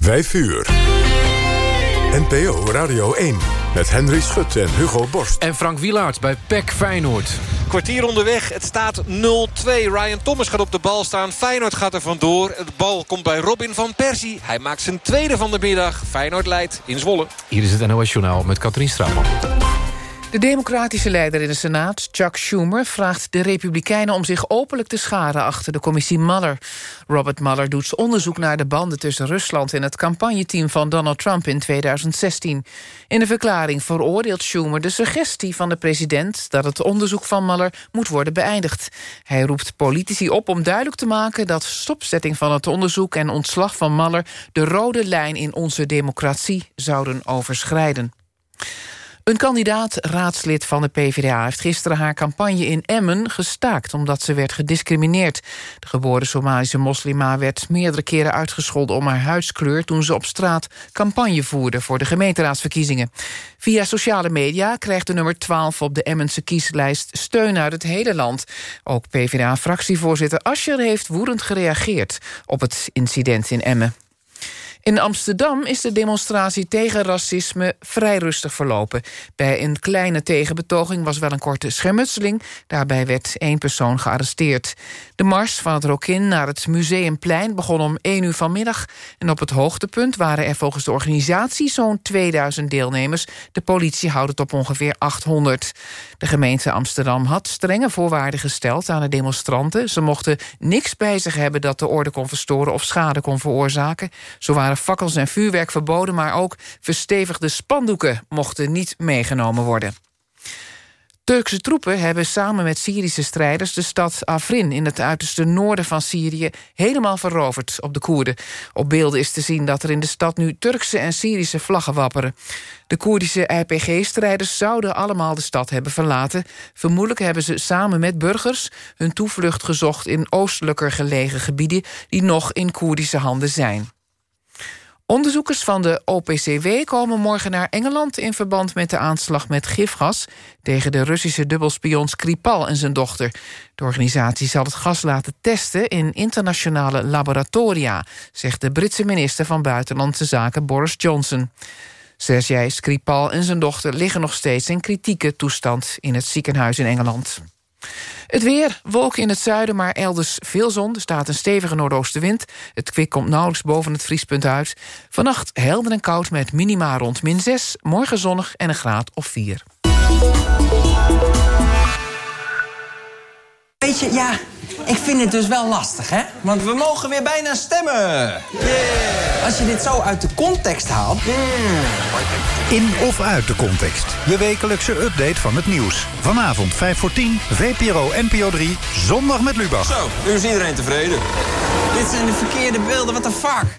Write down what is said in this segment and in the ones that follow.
5 uur. NPO Radio 1 met Henry Schut en Hugo Borst. En Frank Wielaert bij PEC Feyenoord. Kwartier onderweg, het staat 0-2. Ryan Thomas gaat op de bal staan. Feyenoord gaat er vandoor. De bal komt bij Robin van Persie. Hij maakt zijn tweede van de middag. Feyenoord leidt in Zwolle. Hier is het NOS Journaal met Katrien Straatman. De democratische leider in de Senaat, Chuck Schumer... vraagt de Republikeinen om zich openlijk te scharen achter de commissie Mueller. Robert Mueller doet onderzoek naar de banden tussen Rusland... en het campagneteam van Donald Trump in 2016. In de verklaring veroordeelt Schumer de suggestie van de president... dat het onderzoek van Mueller moet worden beëindigd. Hij roept politici op om duidelijk te maken... dat stopzetting van het onderzoek en ontslag van Mueller... de rode lijn in onze democratie zouden overschrijden. Een kandidaat-raadslid van de PvdA heeft gisteren haar campagne in Emmen gestaakt omdat ze werd gediscrimineerd. De geboren Somalische moslima werd meerdere keren uitgescholden om haar huidskleur toen ze op straat campagne voerde voor de gemeenteraadsverkiezingen. Via sociale media krijgt de nummer 12 op de Emmense kieslijst steun uit het hele land. Ook PvdA-fractievoorzitter Ascher heeft woedend gereageerd op het incident in Emmen. In Amsterdam is de demonstratie tegen racisme vrij rustig verlopen. Bij een kleine tegenbetoging was wel een korte schermutseling. Daarbij werd één persoon gearresteerd. De mars van het Rokin naar het Museumplein begon om 1 uur vanmiddag. En op het hoogtepunt waren er volgens de organisatie zo'n 2000 deelnemers. De politie houdt het op ongeveer 800. De gemeente Amsterdam had strenge voorwaarden gesteld aan de demonstranten. Ze mochten niks bij zich hebben dat de orde kon verstoren of schade kon veroorzaken. Zo waren fakkels en vuurwerk verboden... maar ook verstevigde spandoeken mochten niet meegenomen worden. Turkse troepen hebben samen met Syrische strijders... de stad Afrin in het uiterste noorden van Syrië... helemaal veroverd op de Koerden. Op beelden is te zien dat er in de stad nu Turkse en Syrische vlaggen wapperen. De Koerdische IPG-strijders zouden allemaal de stad hebben verlaten. Vermoedelijk hebben ze samen met burgers hun toevlucht gezocht... in oostelijker gelegen gebieden die nog in Koerdische handen zijn. Onderzoekers van de OPCW komen morgen naar Engeland... in verband met de aanslag met gifgas... tegen de Russische dubbelspion Skripal en zijn dochter. De organisatie zal het gas laten testen in internationale laboratoria... zegt de Britse minister van Buitenlandse Zaken Boris Johnson. Sergej Skripal en zijn dochter liggen nog steeds in kritieke toestand... in het ziekenhuis in Engeland. Het weer, wolken in het zuiden, maar elders veel zon. Er staat een stevige noordoostenwind. Het kwik komt nauwelijks boven het vriespunt uit. Vannacht helder en koud met minima rond min 6. Morgen zonnig en een graad of 4. Weet je, ja, ik vind het dus wel lastig, hè? Want we mogen weer bijna stemmen. Yeah. Als je dit zo uit de context haalt... In of uit de context. Je wekelijkse update van het nieuws. Vanavond 5 voor 10, VPRO NPO 3, zondag met Lubach. Zo, nu is iedereen tevreden. Dit zijn de verkeerde beelden, what the fuck?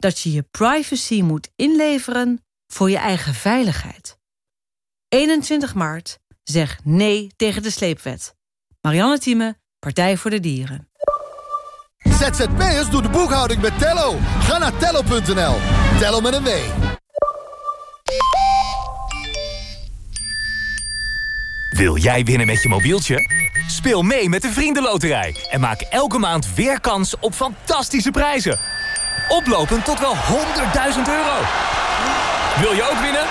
dat je je privacy moet inleveren voor je eigen veiligheid. 21 maart, zeg nee tegen de sleepwet. Marianne Thieme, Partij voor de Dieren. ZZP'ers doen de boekhouding met Tello. Ga naar tello.nl. Tello met een W. Wil jij winnen met je mobieltje? Speel mee met de Vriendenloterij en maak elke maand weer kans op fantastische prijzen. Oplopend tot wel 100.000 euro. Wil je ook winnen?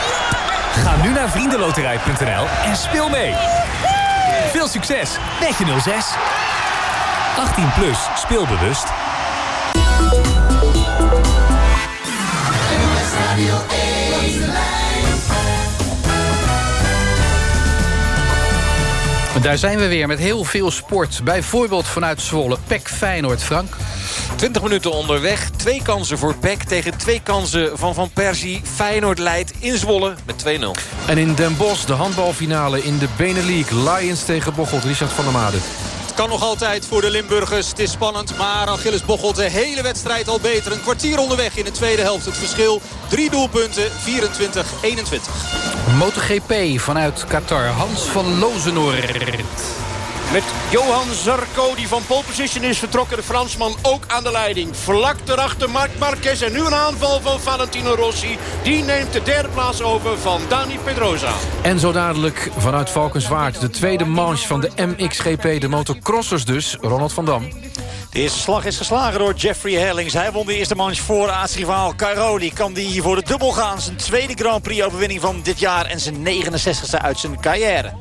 Ga nu naar vriendenloterij.nl en speel mee. Veel succes met je 06. 18 plus, speelbewust. Daar zijn we weer met heel veel sport. Bijvoorbeeld vanuit Zwolle, Pek Feyenoord, Frank. 20 minuten onderweg. Twee kansen voor Peck tegen twee kansen van Van Persie. Feyenoord leidt in Zwolle met 2-0. En in Den Bosch de handbalfinale in de Benelux. Lions tegen Bocholt. Richard van der Made. Kan nog altijd voor de Limburgers. Het is spannend, maar Achilles Bocholt de hele wedstrijd al beter. Een kwartier onderweg in de tweede helft. Het verschil, drie doelpunten, 24-21. MotoGP vanuit Qatar. Hans van Lozenoord. Met Johan Zarco, die van pole position is vertrokken. De Fransman ook aan de leiding. Vlak daarachter Marc Marquez. En nu een aanval van Valentino Rossi. Die neemt de derde plaats over van Dani Pedrosa. En zo dadelijk vanuit Valkenswaard. De tweede manche van de MXGP. De motocrossers dus. Ronald van Dam. De eerste slag is geslagen door Jeffrey Hellings. Hij won de eerste manche voor aartsrivaal Caroli. Kan die hier voor de dubbel gaan. Zijn tweede Grand Prix overwinning van dit jaar. En zijn 69ste uit zijn carrière.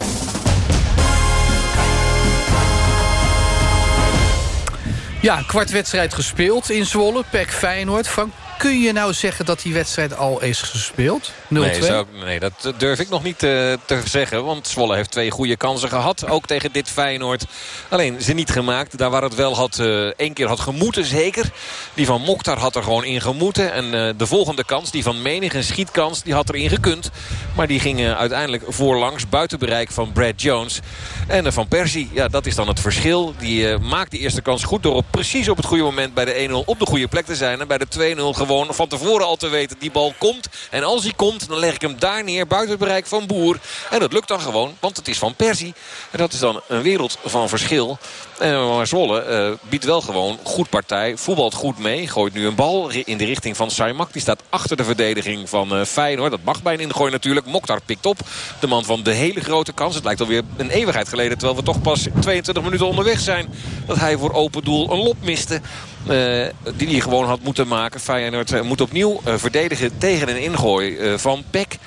Ja, kwart wedstrijd gespeeld in Zwolle. Pek Feyenoord. Frank, kun je nou zeggen dat die wedstrijd al is gespeeld? 0-2? Nee, nee, dat durf ik nog niet uh, te zeggen. Want Zwolle heeft twee goede kansen gehad. Ook tegen dit Feyenoord. Alleen ze niet gemaakt. Daar waar het wel had, uh, één keer had gemoeten zeker. Die van Mokhtar had er gewoon in gemoeten. En uh, de volgende kans, die van Menig, een schietkans, die had erin gekund. Maar die ging uiteindelijk voorlangs buiten bereik van Brad Jones. En van Persie, ja, dat is dan het verschil. Die maakt de eerste kans goed door op precies op het goede moment bij de 1-0 op de goede plek te zijn. En bij de 2-0 gewoon van tevoren al te weten die bal komt. En als hij komt, dan leg ik hem daar neer buiten het bereik van Boer. En dat lukt dan gewoon, want het is van Persie. En dat is dan een wereld van verschil. En maar Zwolle uh, biedt wel gewoon goed partij. Voetbalt goed mee. Gooit nu een bal in de richting van Saimak. Die staat achter de verdediging van uh, Feyenoord. Dat mag bij een ingooi natuurlijk. Mokhtar pikt op. De man van de hele grote kans. Het lijkt alweer een eeuwigheid geleden. Terwijl we toch pas 22 minuten onderweg zijn. Dat hij voor open doel een lop miste. Uh, die hij gewoon had moeten maken. Feyenoord moet opnieuw verdedigen tegen een ingooi van Peck.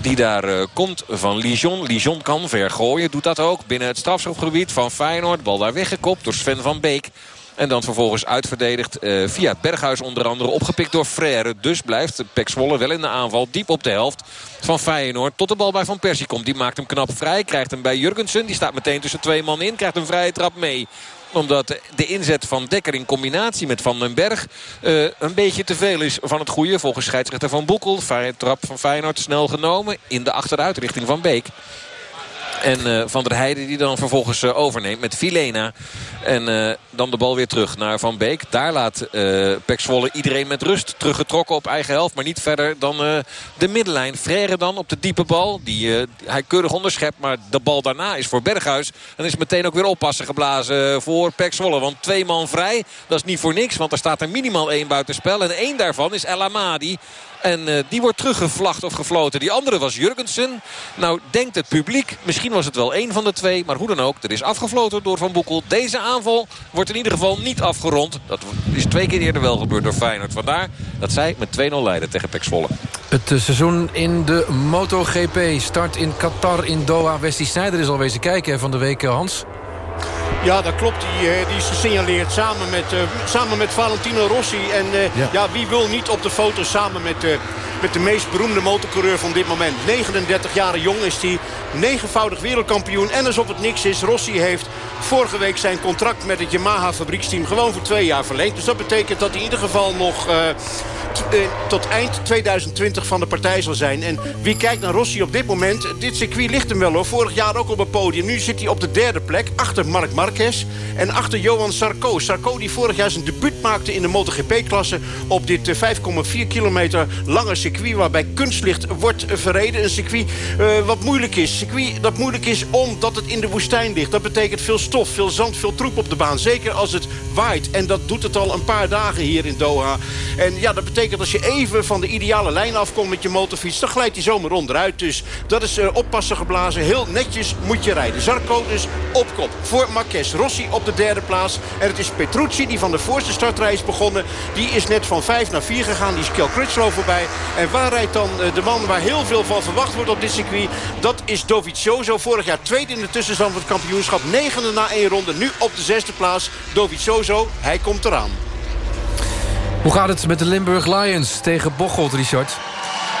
Die daar komt van Lijon. Lijon kan vergooien. Doet dat ook binnen het strafschopgebied van Feyenoord. Bal daar weggekopt door Sven van Beek. En dan vervolgens uitverdedigd uh, via Berghuis onder andere. Opgepikt door Frère. Dus blijft Pek Zwolle wel in de aanval. Diep op de helft van Feyenoord. Tot de bal bij Van Persie komt. Die maakt hem knap vrij. Krijgt hem bij Jurgensen. Die staat meteen tussen twee man in. Krijgt een vrije trap mee omdat de inzet van Dekker in combinatie met Van den Berg... Uh, een beetje te veel is van het goede. Volgens scheidsrechter Van Boekel. Trap van Feyenoord snel genomen. In de achteruit richting Van Beek. En uh, Van der Heijden die dan vervolgens uh, overneemt met Filena. En uh, dan de bal weer terug naar Van Beek. Daar laat Pek Zwolle iedereen met rust teruggetrokken op eigen helft. Maar niet verder dan de middenlijn. Frère dan op de diepe bal. Die hij keurig onderschept. Maar de bal daarna is voor Berghuis. Dan is meteen ook weer oppassen geblazen voor Pek Zwolle. Want twee man vrij, dat is niet voor niks. Want er staat er minimaal één buitenspel. En één daarvan is El Amadi. En uh, die wordt teruggevlacht of gefloten. Die andere was Jurgensen. Nou denkt het publiek, misschien was het wel één van de twee. Maar hoe dan ook, er is afgefloten door Van Boekel. Deze aanval wordt in ieder geval niet afgerond. Dat is twee keer eerder wel gebeurd door Feyenoord. Vandaar dat zij met 2-0 leiden tegen Pek Zwolle. Het uh, seizoen in de MotoGP start in Qatar in Doha. Wesley Sneijder is al wezen kijken van de week, Hans. Ja, dat klopt. Die, die is gesignaleerd samen met, uh, samen met Valentino Rossi. En uh, ja. ja. wie wil niet op de foto samen met, met de meest beroemde motorcoureur van dit moment. 39 jaar jong is hij. Negenvoudig wereldkampioen. En alsof het niks is, Rossi heeft vorige week zijn contract met het Yamaha fabrieksteam gewoon voor twee jaar verlengd. Dus dat betekent dat hij in ieder geval nog tot eind 2020 van de partij zal zijn. En wie kijkt naar Rossi op dit moment, dit circuit ligt hem wel hoor. Vorig jaar ook op het podium. Nu zit hij op de derde plek, achter Marc Marquez en achter Johan Sarko. Sarko die vorig jaar zijn debuut maakte in de MotoGP-klasse... op dit 5,4 kilometer lange circuit waarbij kunstlicht wordt verreden. Een circuit uh, wat moeilijk is. Circuit dat moeilijk is omdat het in de woestijn ligt. Dat betekent veel stof, veel zand, veel troep op de baan. Zeker als het waait. En dat doet het al een paar dagen hier in Doha. En ja, dat betekent als je even van de ideale lijn afkomt met je motorfiets... dan glijdt hij zomaar onderuit. Dus dat is uh, oppassen geblazen. Heel netjes moet je rijden. Zarco dus op kop voor Marquez. Rossi op de derde plaats. En het is Petrucci die van de voorste startrij is begonnen. Die is net van 5 naar 4 gegaan. Die is Kel Crutchlow voorbij. En waar rijdt dan uh, de man waar heel veel van verwacht wordt op dit circuit? Dat is Dovizioso. Vorig jaar tweede in de tussenstand van het kampioenschap. Negende na één ronde. Nu op de zesde plaats. Dovizioso, hij komt eraan. Hoe gaat het met de Limburg Lions tegen Bocholt, Richard?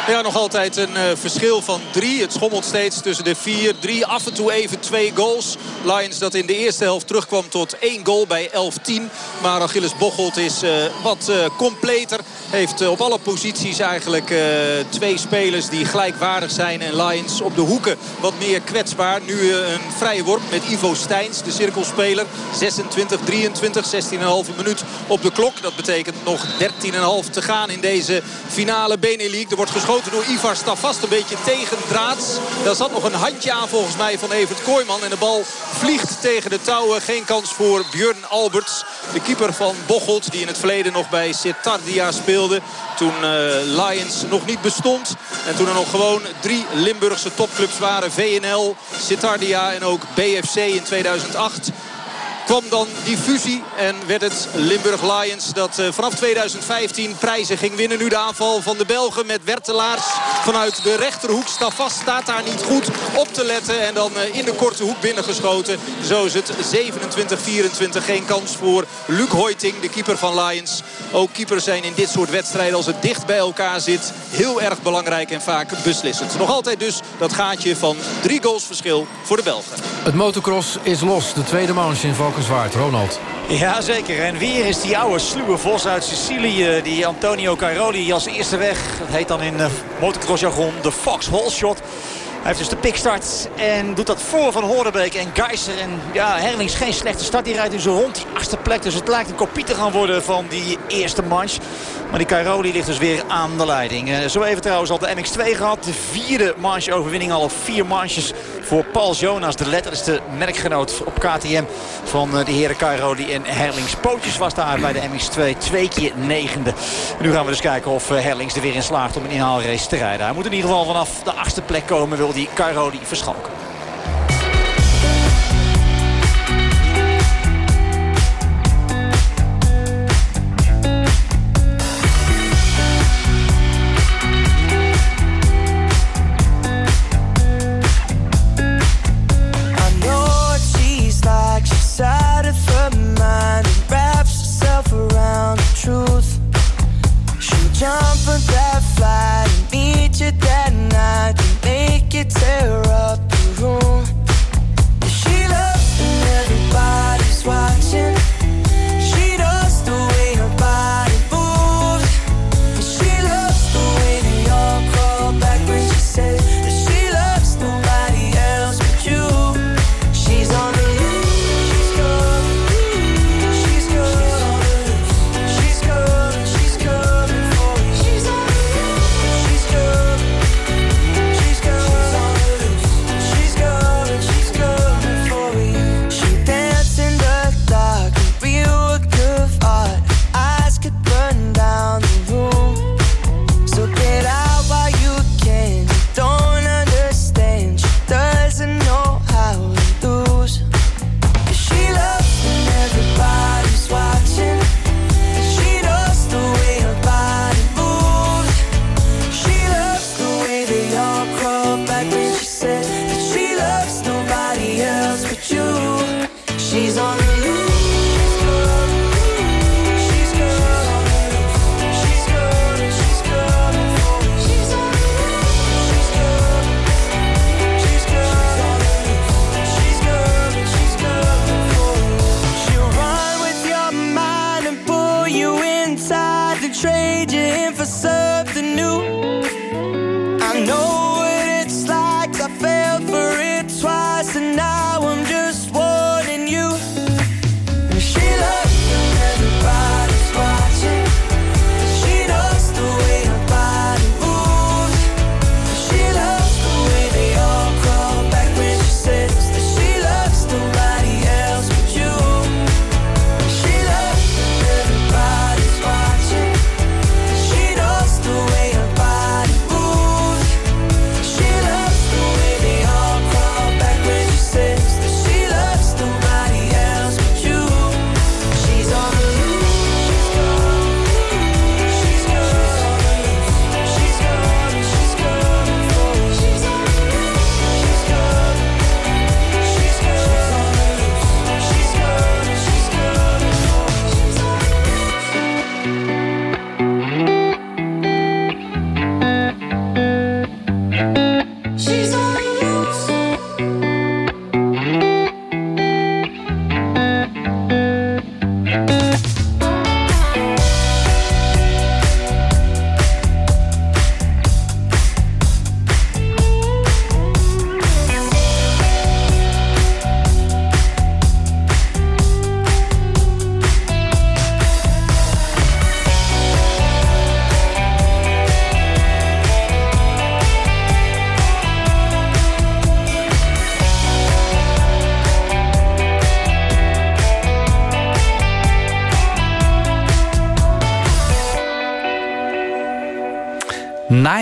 Ja, nog altijd een uh, verschil van drie. Het schommelt steeds tussen de vier, drie, af en toe even twee goals. Lions dat in de eerste helft terugkwam tot één goal bij 11-10. Maar Achilles Bocholt is uh, wat uh, completer. Heeft op alle posities eigenlijk twee spelers die gelijkwaardig zijn. En Lions op de hoeken wat meer kwetsbaar. Nu een vrije worp met Ivo Steins, de cirkelspeler. 26, 23, 16,5 minuut op de klok. Dat betekent nog 13,5 te gaan in deze finale Benelink. Er wordt geschoten door Ivar Stavast een beetje tegen draads. Daar zat nog een handje aan volgens mij van Evert Kooijman. En de bal vliegt tegen de touwen. Geen kans voor Björn Alberts. De keeper van Bocholt die in het verleden nog bij Sitardia speelde. Toen uh, Lions nog niet bestond. En toen er nog gewoon drie Limburgse topclubs waren. VNL, Sitardia en ook BFC in 2008 kwam dan die fusie en werd het Limburg Lions dat uh, vanaf 2015 prijzen ging winnen. Nu de aanval van de Belgen met Wertelaars vanuit de rechterhoek. Stavast staat daar niet goed op te letten en dan uh, in de korte hoek binnengeschoten. Zo is het 27-24. Geen kans voor Luc Hoiting, de keeper van Lions. Ook keepers zijn in dit soort wedstrijden als het dicht bij elkaar zit heel erg belangrijk en vaak beslissend. Nog altijd dus dat gaatje van drie goals verschil voor de Belgen. Het motocross is los. De tweede manche in Valk Ronald. Ja, zeker. En weer is die oude sluwe vos uit Sicilië. Die Antonio Cairoli als eerste weg. Dat heet dan in uh, motocrossjargon de Fox Hole Shot. Hij heeft dus de pikstart en doet dat voor Van Horenbeek en Geiser. En ja, Herlings geen slechte start. Die rijdt zo rond die achtste plek. Dus het lijkt een kopie te gaan worden van die eerste manche. Maar die Cairoli ligt dus weer aan de leiding. Uh, zo even trouwens al de MX2 gehad. De vierde manche overwinning al op vier manches voor Paul Jonas. De letter is de merkgenoot op KTM van uh, de heren Cairoli en Herlings. Pootjes was daar bij de MX2 twee keer negende. En nu gaan we dus kijken of uh, Herlings er weer in slaagt om een inhaalrace te rijden. Hij moet in ieder geval vanaf de achtste plek komen. Wil die Cairoli verschalken.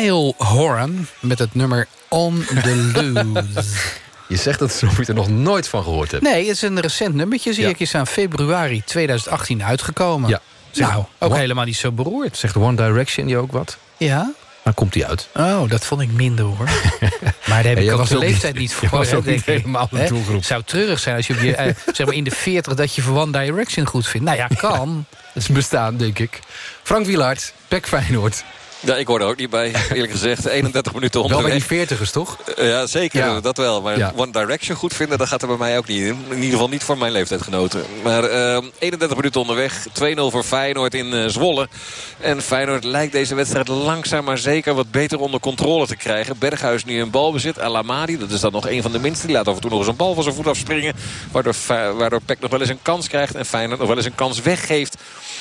Niall Horan met het nummer On the Loose. Je zegt dat alsof je er nog nooit van gehoord hebt. Nee, het is een recent nummertje. Zie Ja. ik is aan februari 2018 uitgekomen. Ja. Nou, ook One- helemaal niet zo beroerd. Zegt One Direction die ook wat? Ja? Dan komt die uit. Oh, dat vond ik minder hoor. Maar daar heb ik ook de leeftijd niet voor. was denk niet helemaal de Hè? doelgroep. Het zou treurig zijn als je op je, eh, zeg maar in de 40 dat je voor One Direction goed vindt. Nou ja, kan. Dat is bestaan, denk ik. Frank Wielaert, Pek Feyenoord. Ja, ik hoor er ook niet bij, eerlijk gezegd. 31 minuten Wel bij onderweg. die veertigers, toch? Eh, Ja, zeker. Ja. Dat wel. Maar Ja. One Direction goed vinden, dat gaat er bij mij ook niet in. In ieder geval niet voor mijn leeftijdgenoten. Maar eh, 31 minuten onderweg. 2-0 voor Feyenoord in eh, Zwolle. En Feyenoord lijkt deze wedstrijd langzaam maar zeker wat beter onder controle te krijgen. Berghuis nu in balbezit. El Amadi, dat is dan nog een van de minsten. Die laat af en toe nog eens een bal van zijn voet afspringen. Waardoor, waardoor Peck nog wel eens een kans krijgt. En Feyenoord nog wel eens een kans weggeeft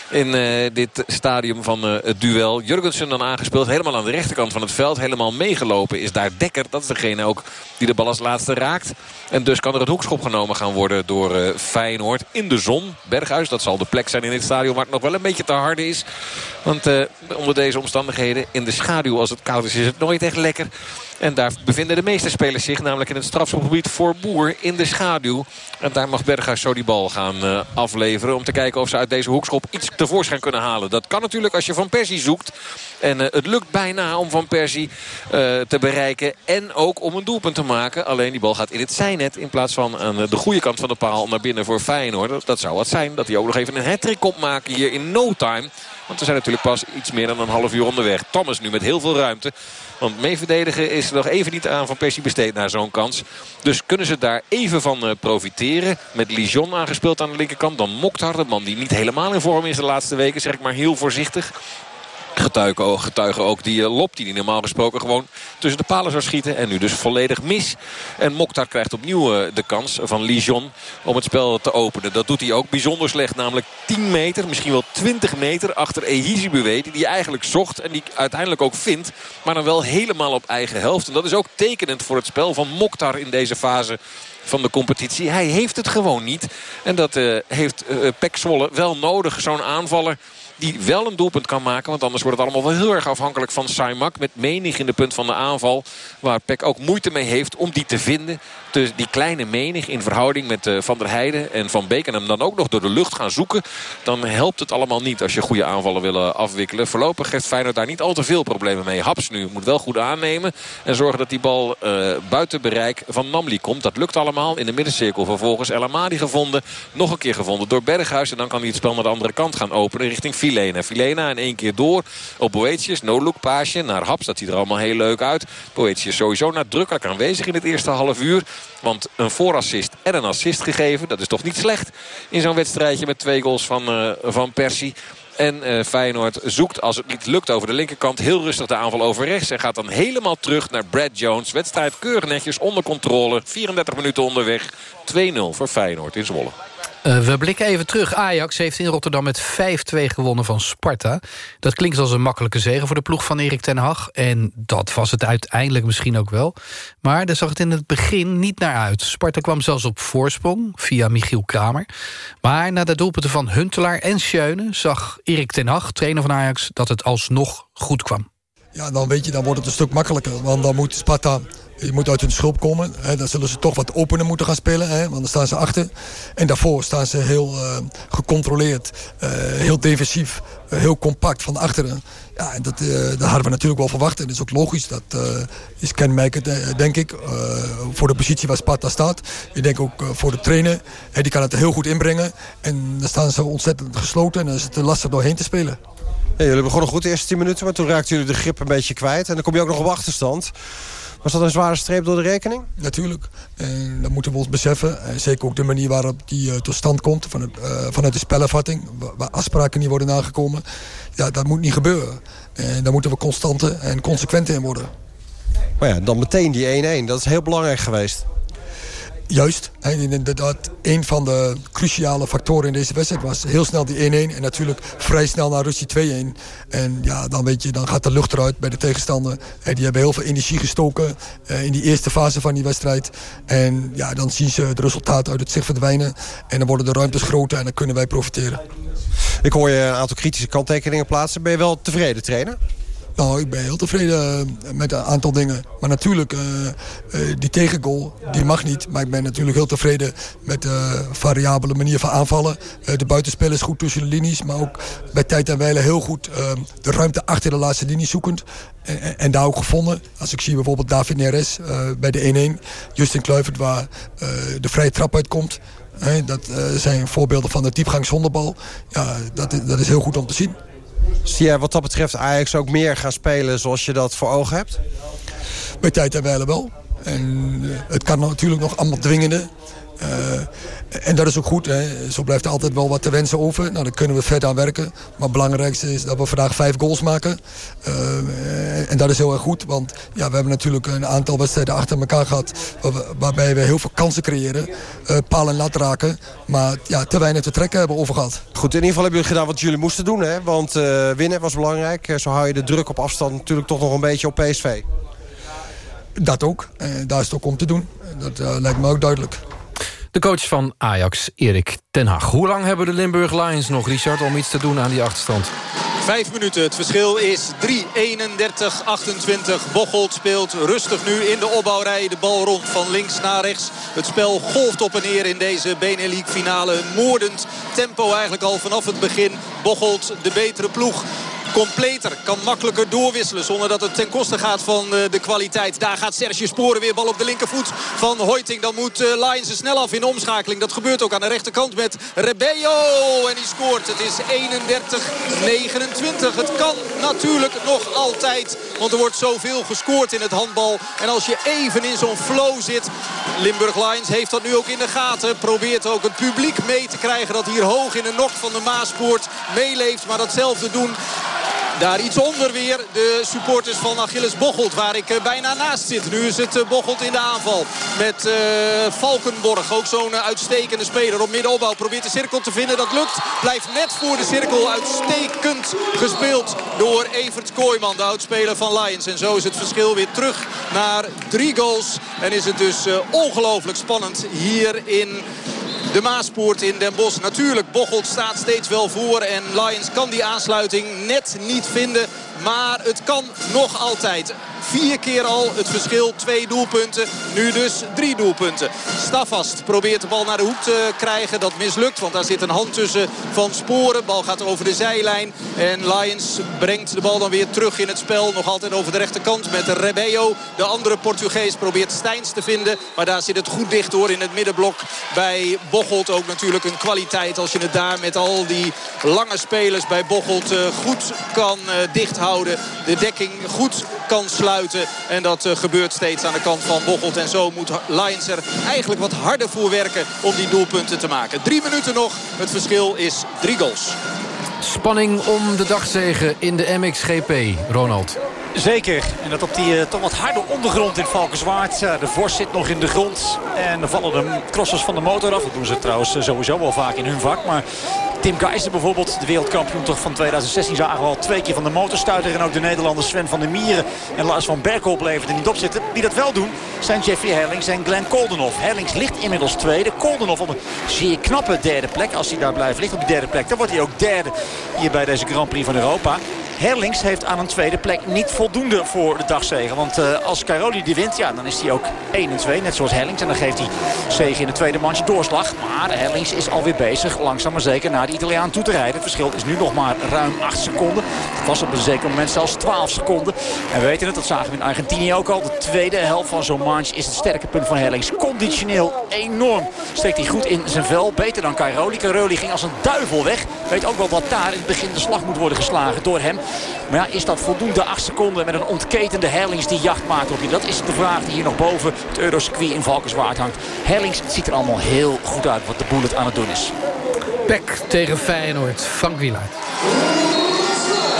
in eh, dit stadium van eh, het duel. Jurgensen dan aangespeeld. Helemaal aan de rechterkant van het veld. Helemaal meegelopen is daar Dekker. Dat is degene ook die de bal als laatste raakt. En dus kan er een hoekschop genomen gaan worden door eh, Feyenoord. In de zon. Berghuis, dat zal de plek zijn in dit stadion waar het nog wel een beetje te hard is. Want eh, onder deze omstandigheden in de schaduw als het koud is, is het nooit echt lekker. En daar bevinden de meeste spelers zich, namelijk in het strafschopgebied voor Boer in de schaduw. En daar mag Berghuis zo die bal gaan eh, afleveren. Om te kijken of ze uit deze hoekschop iets tevoorschijn kunnen halen. Dat kan natuurlijk als je Van Persie zoekt. En het lukt bijna om Van Persie te bereiken. En ook om een doelpunt te maken. Alleen die bal gaat in het zijnet. In plaats van aan eh, de goede kant van de paal naar binnen voor Feyenoord. Dat, zou wat zijn. Dat hij ook nog even een hat komt maken hier in no time. Want we zijn natuurlijk pas iets meer dan een half uur onderweg. Thomas nu met heel veel ruimte. Want mee verdedigen is nog even niet aan Van Persie besteed naar zo'n kans. Dus kunnen ze daar even van eh, profiteren. Met Lijon aangespeeld aan de linkerkant. Dan Mokhtar, de man die niet helemaal in vorm is de laatste weken. Zeg ik maar heel voorzichtig. Getuigen getuigen ook die eh, Lop die die normaal gesproken gewoon tussen de palen zou schieten. En nu dus volledig mis. En Mokhtar krijgt opnieuw eh, de kans van Lijon om het spel te openen. Dat doet hij ook bijzonder slecht. Namelijk 10 meter, misschien wel 20 meter achter Ehizi Boué. Die hij eigenlijk zocht en die uiteindelijk ook vindt. Maar dan wel helemaal op eigen helft. En dat is ook tekenend voor het spel van Mokhtar in deze fase van de competitie. Hij heeft het gewoon niet. En dat eh, heeft eh Pek wel nodig. Zo'n aanvaller die wel een doelpunt kan maken. Want anders wordt het allemaal wel heel erg afhankelijk van Saimak. Met menig in de punt van de aanval. Waar Peck ook moeite mee heeft om die te vinden. Dus die kleine menig in verhouding met eh, Van der Heijden en Van Beek. En hem dan ook nog door de lucht gaan zoeken. Dan helpt het allemaal niet als je goede aanvallen wil afwikkelen. Voorlopig heeft Feyenoord daar niet al te veel problemen mee. Haps nu moet wel goed aannemen. En zorgen dat die bal eh, buiten bereik van Namli komt. Dat lukt allemaal. In de middencirkel vervolgens El Amadi gevonden. Nog een keer gevonden door Berghuis. En dan kan hij het spel naar de andere kant gaan openen richting Filena. Filena in één keer door op Boetius. No-look paasje naar Haps. Dat ziet er allemaal heel leuk uit. Boetius sowieso nadrukkelijk aanwezig in het eerste half uur. Want een voorassist en een assist gegeven. Dat is toch niet slecht in zo'n wedstrijdje met twee goals van, eh, van Persie. En eh, Feyenoord zoekt, als het niet lukt over de linkerkant... heel rustig de aanval over rechts. En gaat dan helemaal terug naar Brad Jones. Wedstrijd keurig netjes, onder controle. 34 minuten onderweg. 2-0 voor Feyenoord in Zwolle. Eh, we blikken even terug. Ajax heeft in Rotterdam met 5-2 gewonnen van Sparta. Dat klinkt als een makkelijke zege voor de ploeg van Erik ten Hag. En dat was het uiteindelijk misschien ook wel. Maar daar zag het in het begin niet naar uit. Sparta kwam zelfs op voorsprong via Michiel Kramer. Maar na de doelpunten van Huntelaar en Schöne... zag Erik ten Hag, trainer van Ajax, dat het alsnog goed kwam. Ja, dan weet je, dan wordt het een stuk makkelijker. Want dan moet Sparta, je moet uit hun schulp komen. Hè, dan zullen ze toch wat opener moeten gaan spelen. Hè, want dan staan ze achter. En daarvoor staan ze heel eh, gecontroleerd. eh, heel defensief. eh, heel compact van achteren. Ja, en dat, dat hadden we natuurlijk wel verwacht. En dat is ook logisch. Dat is kenmerkend, denk ik. voor de positie waar Sparta staat. Ik denk ook voor de trainer. Hè, die kan het heel goed inbrengen. En dan staan ze ontzettend gesloten. En dan is het lastig doorheen te spelen. Ja, jullie begonnen goed de eerste 10 minuten, maar toen raakten jullie de grip een beetje kwijt. En dan kom je ook nog op achterstand. Was dat een zware streep door de rekening? Natuurlijk. En dat moeten we ons beseffen. En zeker ook de manier waarop die eh, tot stand komt van het, eh, vanuit de spelervatting. wa- Waar afspraken niet worden nagekomen. Ja, dat moet niet gebeuren. En daar moeten we constante en consequente in worden. Maar ja, dan meteen die 1-1. Dat is heel belangrijk geweest. Juist. dat een van de cruciale factoren in deze wedstrijd was. Heel snel die 1-1 en natuurlijk vrij snel naar Russie 2-1. En ja, dan weet je, dan gaat de lucht eruit bij de tegenstander. En die hebben heel veel energie gestoken eh, in die eerste fase van die wedstrijd. En ja, dan zien ze het resultaat uit het zicht verdwijnen. En dan worden de ruimtes groter en dan kunnen wij profiteren. Ik hoor je een aantal kritische kanttekeningen plaatsen. Ben je wel tevreden, trainer? Nou, ik ben heel tevreden eh, met een aantal dingen. Maar natuurlijk, uh, die tegengoal, die mag niet. Maar ik ben natuurlijk heel tevreden met de variabele manier van aanvallen. de buitenspel is goed tussen de linies. Maar ook bij tijd en wijle heel goed de ruimte achter de laatste linie zoekend. En, en, daar ook gevonden. Als ik zie bijvoorbeeld David Neres bij de 1-1. Justin Kluivert waar de vrije trap uitkomt. dat zijn voorbeelden van de diepgang zonder bal. Ja, dat, dat is heel goed om te zien. Zie jij wat dat betreft Ajax ook meer gaan spelen zoals je dat voor ogen hebt? Bij tijd en wel. En uh, het kan natuurlijk nog allemaal dwingende. Uh, en dat is ook goed. Hè. Zo blijft er altijd wel wat te wensen over. Nou, daar kunnen we verder aan werken. Maar het belangrijkste is dat we vandaag vijf goals maken. Uh, en dat is heel erg goed. Want ja, we hebben natuurlijk een aantal wedstrijden achter elkaar gehad... waarbij we heel veel kansen creëren. Uh, paal en lat raken. Maar ja, te weinig te trekken hebben over gehad. Goed, in ieder geval hebben jullie gedaan wat jullie moesten doen. Hè? Want winnen was belangrijk. Zo hou je de druk op afstand natuurlijk toch nog een beetje op PSV. Dat ook. daar is het ook om te doen. Dat lijkt me ook duidelijk. De coach van Ajax, Erik ten Hag. Hoe lang hebben de Limburg Lions nog, Richard, om iets te doen aan die achterstand? Vijf minuten. Het verschil is 3-31-28. Bocholt speelt rustig nu in de opbouwrij. De bal rond van links naar rechts. Het spel golft op en neer in deze Benelux finale. Moordend tempo eigenlijk al vanaf het begin. Bocholt de betere ploeg completer. Kan makkelijker doorwisselen zonder dat het ten koste gaat van eh, de kwaliteit. Daar gaat Sergio Sporen weer bal op de linkervoet van Hoiting. Dan moet uh, Lions er snel af in omschakeling. Dat gebeurt ook aan de rechterkant met Rebello. En die scoort. Het is 31-29. Het kan natuurlijk nog altijd. Want er wordt zoveel gescoord in het handbal. En als je even in zo'n flow zit. Limburg Lions heeft dat nu ook in de gaten. Probeert ook het publiek mee te krijgen. Dat hier hoog in de nocht van de Maaspoort meeleeft. Maar datzelfde doen daar iets onder weer de supporters van Achilles Bocholt. Waar ik eh, bijna naast zit. Nu is het eh, Bocholt in de aanval. Met uh, Valkenborg. Ook zo'n uitstekende speler op middenopbouw. Probeert de cirkel te vinden. Dat lukt. Blijft net voor de cirkel. Uitstekend gespeeld door Evert Kooijman. De oudspeler van Lions. En zo is het verschil weer terug naar drie goals. En is het dus ongelooflijk spannend hier in de Maaspoort in Den Bosch. Natuurlijk, Bocholt staat steeds wel voor. En Lions kan die aansluiting net niet vinden. Maar het kan nog altijd. Vier keer al het verschil. Twee doelpunten. Nu dus drie doelpunten. Stavast probeert de bal naar de hoek te krijgen. Dat mislukt. Want daar zit een hand tussen van Sporen. Bal gaat over de zijlijn. En Lions brengt de bal dan weer terug in het spel. Nog altijd over de rechterkant met Rebello. De andere Portugees probeert Steins te vinden. Maar daar zit het goed dicht door in het middenblok. Bij Bocholt ook natuurlijk een kwaliteit. Als je het daar met al die lange spelers bij Bocholt eh, goed kan uh, dichthouden. De dekking goed kan sluiten. En dat uh, gebeurt steeds aan de kant van Bocholt. En zo moet Lions er eigenlijk wat harder voor werken om die doelpunten te maken. Drie minuten nog. Het verschil is drie goals. Spanning om de dagzegen in de MXGP. Ronald. Zeker. En dat op die uh, toch wat harde ondergrond in Valkenswaard. De vorst zit nog in de grond. En dan vallen de crossers van de motor af. Dat doen ze trouwens sowieso wel vaak in hun vak. Maar Tim Geiser bijvoorbeeld, de wereldkampioen toch van 2016... zagen we al twee keer van de motor stuiteren. En ook de Nederlanders Sven van der Mieren en Lars van Berkel bleven er niet op zitten. Wie dat wel doen zijn Jeffrey Herlings en Glenn Koldenhoff. Herlings ligt inmiddels tweede. Koldenhoff op een zeer knappe derde plek. Als hij daar blijft liggen op die derde plek, dan wordt hij ook derde hier bij deze Grand Prix van Europa. Herlings heeft aan een tweede plek niet voldoende voor de dagzegen. Want uh, als Caroli die wint, ja, dan is hij ook 1 en 2. Net zoals Herlings. En dan geeft hij zege in de tweede manche doorslag. Maar Herlings is alweer bezig, langzaam maar zeker, naar de Italiaan toe te rijden. Het verschil is nu nog maar ruim 8 seconden. Het was op een zeker moment zelfs 12 seconden. En we weten het, dat zagen we in Argentinië ook al. De tweede helft van zo'n manche is het sterke punt van Herlings. Conditioneel enorm. Steekt hij goed in zijn vel. Beter dan Caroli. Caroli ging als een duivel weg. Weet ook wel wat daar in het begin de slag moet worden geslagen door hem. Maar ja, is dat voldoende 8 seconden met een ontketende Herlings die jacht maakt op je? Dat is de vraag die hier nog boven het Eurocircuit in Valkenswaard hangt. Herlings ziet er allemaal heel goed uit wat de Bullet aan het doen is. Pek tegen Feyenoord. Frank Wieland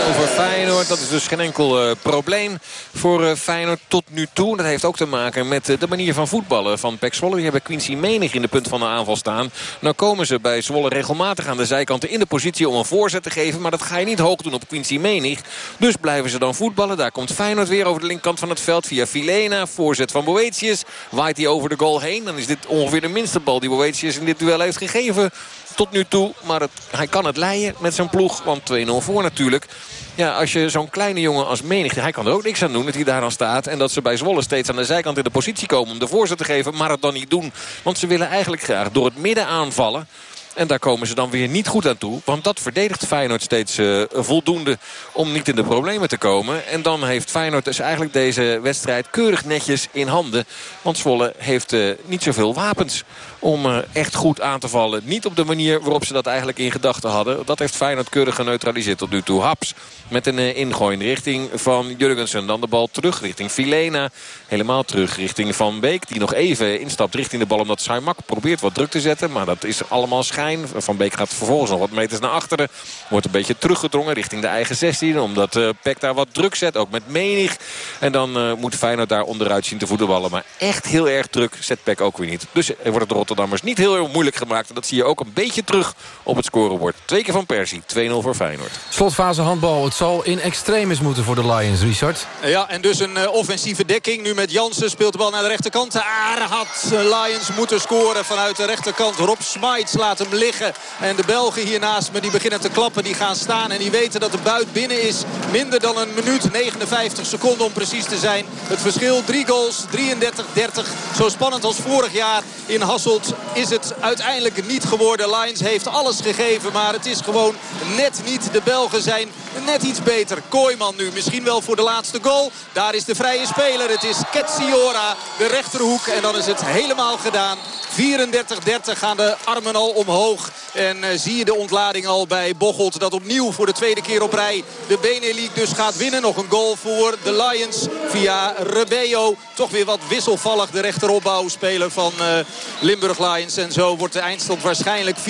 over Feyenoord. Dat is dus geen enkel uh, probleem voor uh, Feyenoord tot nu toe. Dat heeft ook te maken met uh, de manier van voetballen van Pek Zwolle. Die hebben Quincy Menig in de punt van de aanval staan. Nou komen ze bij Zwolle regelmatig aan de zijkanten in de positie om een voorzet te geven. Maar dat ga je niet hoog doen op Quincy Menig. Dus blijven ze dan voetballen. Daar komt Feyenoord weer over de linkerkant van het veld via Filena. Voorzet van Boetius. Waait hij over de goal heen. Dan is dit ongeveer de minste bal die Boetius in dit duel heeft gegeven tot nu toe. Maar het, hij kan het leiden met zijn ploeg. Want 2-0 voor natuurlijk. Ja, als je zo'n kleine jongen als menig... Hij kan er ook niks aan doen dat hij daar aan staat. En dat ze bij Zwolle steeds aan de zijkant in de positie komen... om de voorzet te geven, maar het dan niet doen. Want ze willen eigenlijk graag door het midden aanvallen. En daar komen ze dan weer niet goed aan toe. Want dat verdedigt Feyenoord steeds uh, voldoende om niet in de problemen te komen. En dan heeft Feyenoord dus eigenlijk deze wedstrijd keurig netjes in handen. Want Zwolle heeft uh, niet zoveel wapens om uh, echt goed aan te vallen. Niet op de manier waarop ze dat eigenlijk in gedachten hadden. Dat heeft Feyenoord keurig geneutraliseerd tot nu toe. Haps met een ingooi in richting van Jurgensen. Dan de bal terug richting Filena. Helemaal terug richting Van Beek. Die nog even instapt richting de bal. Omdat Saimak probeert wat druk te zetten. Maar dat is allemaal schijn. Van Beek gaat vervolgens nog wat meters naar achteren. Wordt een beetje teruggedrongen richting de eigen 16. Omdat uh, Peck daar wat druk zet. Ook met menig. En dan moet Feyenoord daar onderuit zien te voetballen. Maar echt heel erg druk zet Peck ook weer niet. Dus er wordt het Rotterdammers niet heel erg moeilijk gemaakt. En dat zie je ook een beetje terug op het scorebord. Twee keer van Persie. 2-0 voor Feyenoord. Slotfase handbal. Het zal in extremis moeten voor de Lions, Richard. Ja, en dus een uh, offensieve dekking. Nu met Jansen speelt de bal naar de rechterkant. Daar had Lions moeten scoren vanuit de rechterkant. Rob Smites laat hem liggen. En de Belgen hiernaast me die beginnen te klappen. Die gaan staan en die weten dat de buit binnen is. Minder dan een minuut. 59 seconden om precies te zijn. Het verschil drie goals. 33-30. Zo spannend als vorig jaar in Hasselt is het uiteindelijk niet geworden. Lions heeft alles gegeven, maar het is gewoon net niet. De Belgen zijn net iets beter. Kooiman nu misschien wel voor de laatste goal. Daar is de vrije speler. Het is Ketsiora, de rechterhoek. En dan is het helemaal gedaan. 34-30 gaan de armen al omhoog. En uh, zie je de ontlading al bij Bocholt. Dat opnieuw voor de tweede keer op rij de Benelink dus gaat winnen. Nog een goal voor de Lions via Rebeo. Toch weer wat wisselvallig de rechteropbouwspeler van uh, Limburg Lions. En zo wordt de eindstand waarschijnlijk 34-31.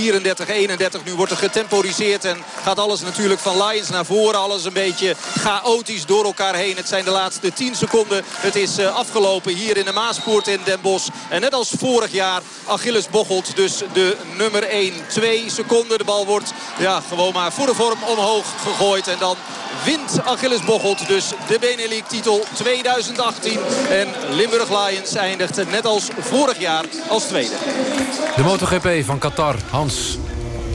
Nu wordt er getemporiseerd en gaat alles natuurlijk van Lions naar voren. Alles een beetje chaotisch door elkaar heen. Het zijn de laatste 10 seconden. Het is uh, afgelopen hier in de Maaspoort in Den Bosch. En net als vorig jaar Achilles Bocholt dus de nummer 1. Twee seconden. De bal wordt ja, gewoon maar voor de vorm omhoog gegooid. En dan wint Achilles Bocholt dus de Benelink titel 2018. En Limburg Lions eindigt net als vorig jaar als tweede. De MotoGP van Qatar, Hans.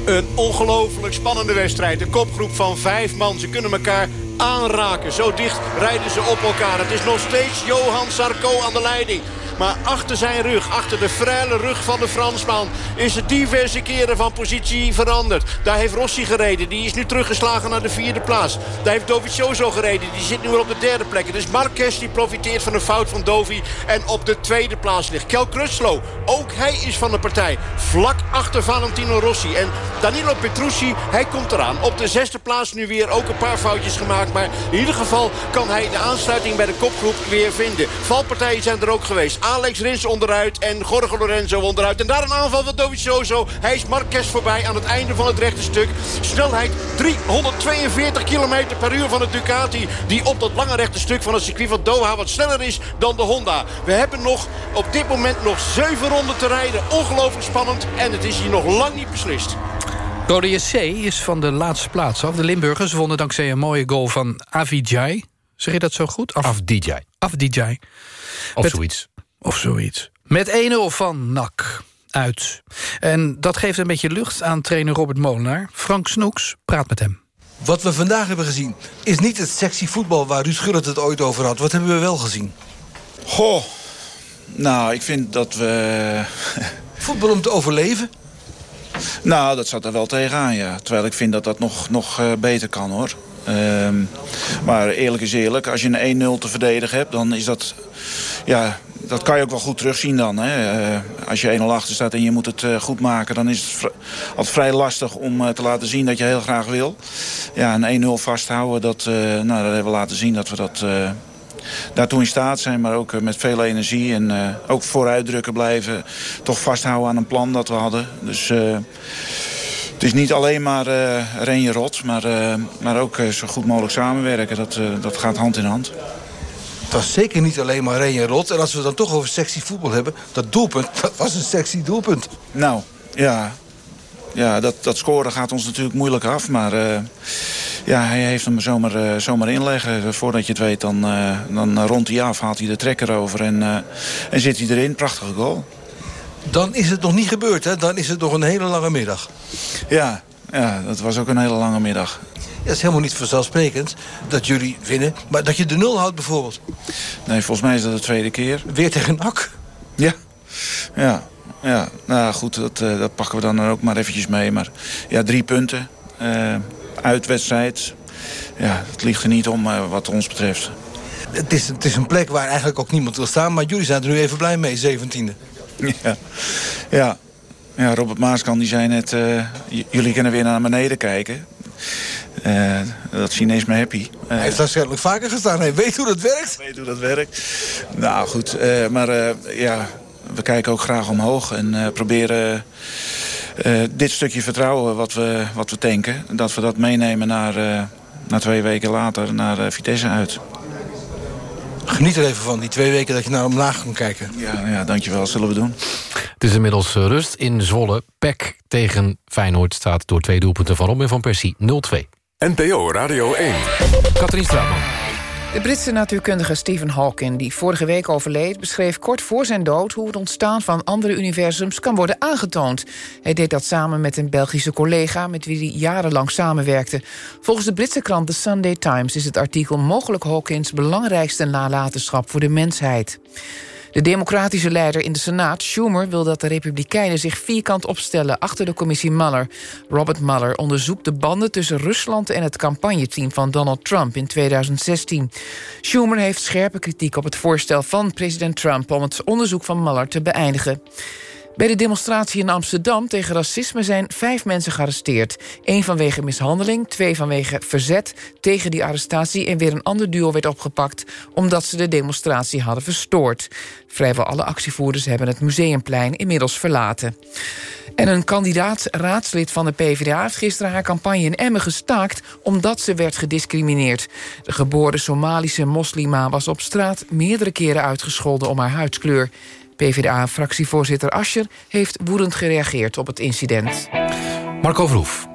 Een ongelooflijk spannende wedstrijd. Een kopgroep van vijf man. Ze kunnen elkaar aanraken. Zo dicht rijden ze op elkaar. Het is nog steeds Johan Sarko aan de leiding. Maar achter zijn rug, achter de frêle rug van de Fransman... is het diverse keren van positie veranderd. Daar heeft Rossi gereden. Die is nu teruggeslagen naar de vierde plaats. Daar heeft Dovizioso gereden. Die zit nu weer op de derde plek. Dus Marquez die profiteert van een fout van Dovi. En op de tweede plaats ligt Kel Crutchlow. Ook hij is van de partij. Vlak achter Valentino Rossi. En Danilo Petrucci, hij komt eraan. Op de zesde plaats nu weer ook een paar foutjes gemaakt. Maar in ieder geval kan hij de aansluiting bij de kopgroep weer vinden. Valpartijen zijn er ook geweest. Alex Rins onderuit en Jorge Lorenzo onderuit. En daar een aanval van Dovizioso. Hij is Marquez voorbij aan het einde van het rechte stuk. Snelheid 342 km per uur van het Ducati. Die op dat lange rechte stuk van het circuit van Doha wat sneller is dan de Honda. We hebben nog op dit moment nog 7 ronden te rijden. Ongelooflijk spannend. En het is hier nog lang niet beslist. Rode JC is van de laatste plaats af. De Limburgers wonnen dankzij een mooie goal van Avijay. Zeg je dat zo goed? Af, Afdijay. Afdijay. Of Met- zoiets. Of zoiets. Met 1-0 van NAC uit. En dat geeft een beetje lucht aan trainer Robert Molenaar. Frank Snoeks praat met hem. Wat we vandaag hebben gezien is niet het sexy voetbal waar Ruud Gullit het ooit over had. Wat hebben we wel gezien? Goh, nou, ik vind dat we... Voetbal om te overleven? Nou, dat zat er wel tegenaan, ja. Terwijl ik vind dat dat nog, nog eh, beter kan, hoor. Ehm, maar eerlijk is eerlijk, als je een 1-0 te verdedigen hebt... dan is dat... Ja, dat kan je ook wel goed terugzien dan. Hè. Eh, als je 1-0 achter staat en je moet het eh, goed maken... dan is het altijd vrij lastig om eh, te laten zien dat je heel graag wil. Ja, een 1-0 vasthouden, dat, nou, dat hebben we laten zien dat we dat... daartoe in staat zijn, maar ook met veel energie. En ook vooruitdrukken blijven. Toch vasthouden aan een plan dat we hadden. Dus het is niet alleen maar eh ren je rot, maar, eh, maar ook eh, zo goed mogelijk samenwerken. Dat, eh, dat gaat hand in hand. Het was zeker niet alleen maar reen en rot. En als we het dan toch over sexy voetbal hebben... dat doelpunt, dat was een sexy doelpunt. Nou, ja. Ja, dat, dat scoren gaat ons natuurlijk moeilijk af. Maar eh, ja, hij heeft hem zomaar, eh, zomaar inleggen. Voordat je het weet, dan, eh, dan rondt hij af, haalt hij de trekker over en, eh, en zit hij erin. Prachtige goal. Dan is het nog niet gebeurd, hè? Dan is het nog een hele lange middag. Ja, ja dat was ook een hele lange middag. Ja, het is helemaal niet vanzelfsprekend dat jullie winnen... maar dat je de nul houdt bijvoorbeeld. Nee, volgens mij is dat de tweede keer. Weer tegen Ak? Ja. Ja, ja. nou goed, dat, uh, dat pakken we dan ook maar eventjes mee. Maar ja, drie punten. Uh, uitwedstrijd. Ja, het ligt er niet om uh, wat ons betreft. Het is, het is een plek waar eigenlijk ook niemand wil staan... maar jullie zijn er nu even blij mee, 17e. Ja, ja. ja Robert Maaskan die zei net... jullie kunnen weer naar beneden kijken. Uh, dat Chinees me happy. Uh, hij heeft waarschijnlijk vaker gestaan. Hij weet hoe dat werkt. Weet hoe dat werkt. Nou goed, uh, maar ja, we kijken ook graag omhoog. En proberen dit stukje vertrouwen wat we, wat we tanken... dat we dat meenemen naar, naar twee weken later naar Vitesse uit. Geniet er even van, die twee weken dat je naar omlaag kan kijken. Ja, ja dankjewel, dat zullen we doen. Het is inmiddels rust in Zwolle. PEC tegen Feyenoord staat door twee doelpunten van Robin van Persie 0-2. NPO Radio 1. Katrien Straatman. De Britse natuurkundige Stephen Hawking, die vorige week overleed... beschreef kort voor zijn dood hoe het ontstaan van andere universums kan worden aangetoond. Hij deed dat samen met een Belgische collega... met wie hij jarenlang samenwerkte. Volgens de Britse krant The Sunday Times is het artikel... mogelijk Hawkins belangrijkste nalatenschap voor de mensheid. De democratische leider in de Senaat, Schumer... wil dat de Republikeinen zich vierkant opstellen achter de commissie Mueller. Robert Mueller onderzoekt de banden tussen Rusland... en het campagneteam van Donald Trump in 2016. Schumer heeft scherpe kritiek op het voorstel van president Trump... om het onderzoek van Mueller te beëindigen. Bij de demonstratie in Amsterdam tegen racisme zijn vijf mensen gearresteerd. Eén vanwege mishandeling, twee vanwege verzet tegen die arrestatie... en weer een ander duo werd opgepakt omdat ze de demonstratie hadden verstoord. Vrijwel alle actievoerders hebben het Museumplein inmiddels verlaten. En een kandidaat-raadslid van de PvdA heeft gisteren haar campagne in Emmen gestaakt... omdat ze werd gediscrimineerd. De geboren Somalische moslima was op straat meerdere keren uitgescholden om haar huidskleur. PvdA-fractievoorzitter Ascher heeft woedend gereageerd op het incident. Marco Verhoef.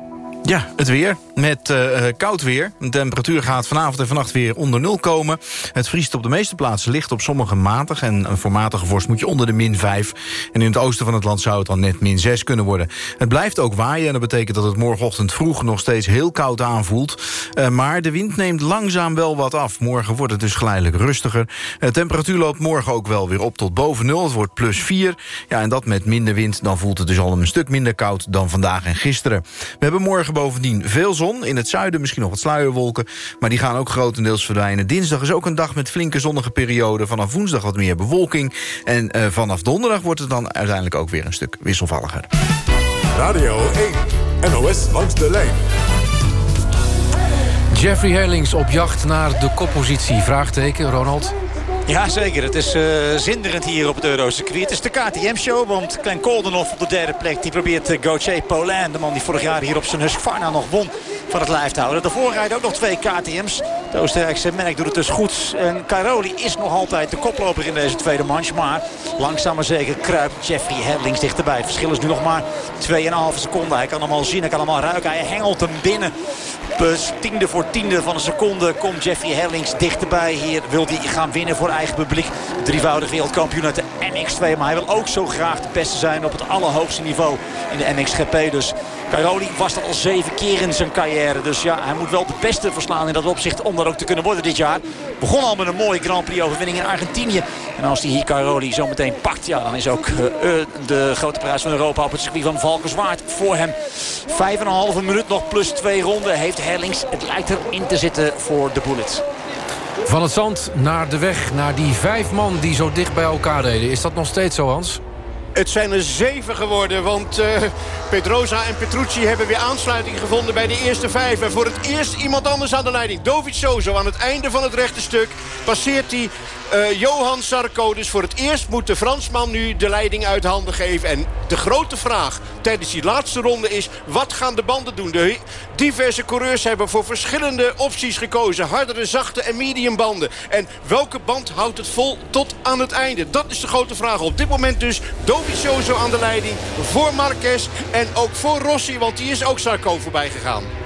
Ja, het weer. Met uh, koud weer. De temperatuur gaat vanavond en vannacht weer onder nul komen. Het vriest op de meeste plaatsen licht op sommige matig... en een voor matige vorst moet je onder de min 5. En in het oosten van het land zou het dan net min 6 kunnen worden. Het blijft ook waaien en dat betekent dat het morgenochtend vroeg... nog steeds heel koud aanvoelt. Maar de wind neemt langzaam wel wat af. Morgen wordt het dus geleidelijk rustiger. De temperatuur loopt morgen ook wel weer op tot boven nul. Het wordt plus 4. Ja, en dat met minder wind, dan voelt het dus al een stuk minder koud... dan vandaag en gisteren. We hebben morgen bovendien veel zon. In het zuiden misschien nog wat sluierwolken. Maar die gaan ook grotendeels verdwijnen. Dinsdag is ook een dag met flinke zonnige perioden. Vanaf woensdag wat meer bewolking. En uh, vanaf donderdag wordt het dan uiteindelijk ook weer een stuk wisselvalliger. Radio 1. NOS langs de lijn. Jeffrey Herlings op jacht naar de koppositie. Vraagteken, Ronald. Ja, zeker. Het is uh, zinderend hier op het Eurocircuit. Het is de KTM-show, want Klein Koldenhoff op de derde plek... die probeert uh, Gauthier Paulin, de man die vorig jaar hier op zijn Husqvarna nog won... van het lijf te houden. Daarvoor rijden ook nog twee KTM's. De Oostenrijkse Merk doet het dus goed. En Caroli is nog altijd de koploper in deze tweede manche. Maar langzaam maar zeker kruipt Jeffrey Herlings dichterbij. Het verschil is nu nog maar 2,5 seconden. Hij kan hem al zien, hij kan hem al ruiken. Hij hengelt hem binnen. Dus tiende voor tiende van een seconde komt Jeffrey Herlings dichterbij. Hier wil hij gaan winnen voor eigen publiek. Drievoudig wereldkampioen uit de MX2. Maar hij wil ook zo graag de beste zijn op het allerhoogste niveau in de MXGP. Dus Cairoli was dat al zeven keer in zijn carrière. Dus ja, hij moet wel de beste verslaan in dat opzicht om dat ook te kunnen worden dit jaar. Begon al met een mooie Grand Prix overwinning in Argentinië. En als hij hier Cairoli zo meteen pakt, ja, dan is ook uh, de grote prijs van Europa op het circuit van Valkenswaard voor hem. Vijf en een halve minuut nog plus twee ronden heeft Herlings. Het lijkt erin te zitten voor de Bullets. Van het zand naar de weg, naar die vijf man die zo dicht bij elkaar deden. Is dat nog steeds zo, Hans? Het zijn er zeven geworden, want uh, en Petrucci hebben weer aansluiting gevonden bij de eerste vijf. En voor het eerst iemand anders aan de leiding. Dovizioso aan het einde van het rechte stuk passeert hij uh, Johan Sarko. Dus voor het eerst moet de Fransman nu de leiding uit handen geven. En de grote vraag tijdens die laatste ronde is... wat gaan de banden doen? De diverse coureurs hebben voor verschillende opties gekozen. Hardere, zachte en medium banden. En welke band houdt het vol tot aan het einde? Dat is de grote vraag. Op dit moment dus Dovizioso aan de leiding voor Marquez. En ook voor Rossi, want die is ook Sarko voorbij gegaan.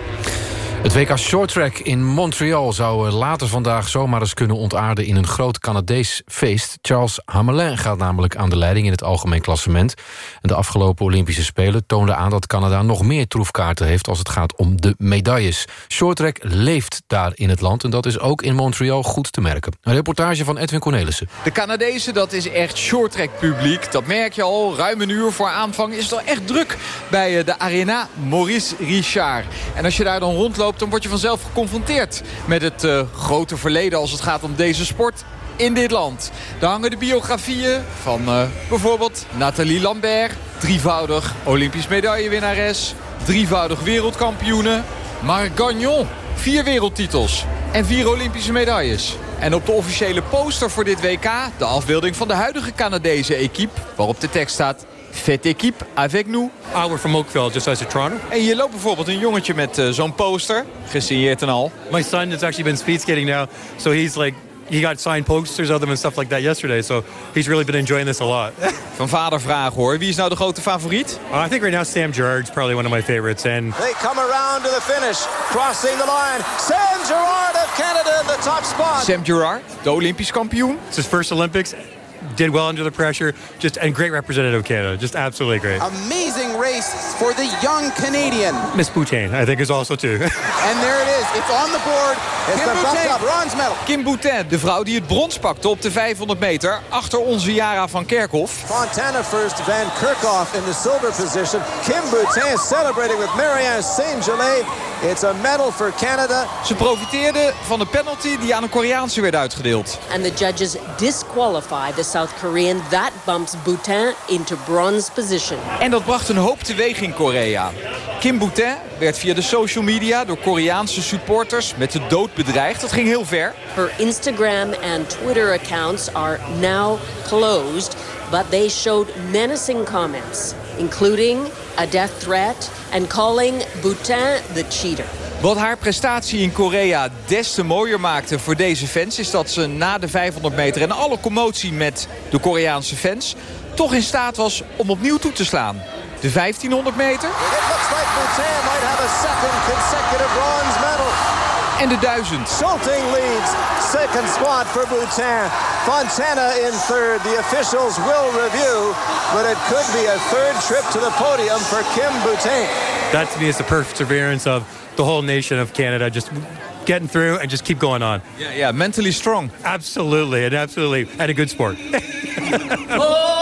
Het WK Shorttrack in Montreal zou eh, later vandaag zomaar eens kunnen ontaarden in een groot Canadees feest. Charles Hamelin gaat namelijk aan de leiding in het algemeen klassement. En de afgelopen Olympische Spelen toonden aan dat Canada nog meer troefkaarten heeft als het gaat om de medailles. Shorttrack leeft daar in het land en dat is ook in Montreal goed te merken. Een reportage van Edwin Cornelissen. De Canadezen, dat is echt shorttrack publiek. Dat merk je al. Ruim een uur voor aanvang is het al echt druk bij eh, de Arena Maurice Richard. En als je daar dan rondloopt dan word je vanzelf geconfronteerd met het uh, grote verleden als het gaat om deze sport in dit land. Daar hangen de biografieën van uh, bijvoorbeeld Nathalie Lambert, drievoudig Olympisch medaillewinnares, drievoudig wereldkampioene, Marc Gagnon, vier wereldtitels en vier Olympische medailles. En op de officiële poster voor dit WK de afbeelding van de huidige Canadese equipe, waarop de tekst staat Faites équipe avec nous. We're from Oakville, just outside Toronto. En hier loopt bijvoorbeeld een jongetje met uh, zo'n poster, gesigneerd en al. My son has actually been speed skating now, so he's like he got signed posters of them and stuff like that yesterday. So he's really been enjoying this a lot. Van vader vragen hoor. Wie is nou de grote favoriet? Uh, I think right now Sam Gerard's probably one of my favorites. And they come around to the finish, crossing the line. Sam Gerard of Canada in the top spot. Sam Gerard, de Olympisch kampioen. It's his first Olympics. Did well under the pressure, just and great representative of Canada, just absolutely great. Amazing race for the young Canadian. Miss Boutin, I think, is also too. and there it is, it's on the board. It's Kim Boutin, up, bronze medal. Kim Boutin, de vrouw die het brons pakte op de 500 meter, achter onze Jara van Kerkhoff. Fontana first, Van Kerkhoff in the silver position. Kim Boutin celebrating with Marianne Saint-Gelais. It's a medal for Canada. Ze profiteerde van de penalty die aan een Koreaanse werd uitgedeeld. And the judges disqualify the South Korean. That bumps Bhutan into bronze position. En dat bracht een hoop teweeg in Korea. Kim Bhutan werd via de social media door Koreaanse supporters met de dood bedreigd. Dat ging heel ver. Her Instagram and Twitter accounts are now closed, but they showed menacing comments, including a death threat and calling Bhutan the cheater. Wat haar prestatie in Korea des te mooier maakte voor deze fans... is dat ze na de 500 meter en alle commotie met de Koreaanse fans... toch in staat was om opnieuw toe te slaan. De 1500 meter... En de 1000. Schulting leads. Second spot for Bhutan. Fontana in third. The officials will review. But it could be a third trip to the podium for Kim Bhutan. That to me is the perseverance of the whole nation of Canada. Just getting through and just keep going on. Yeah, yeah, mentally strong. Absolutely, and absolutely, and a good sport. Oh!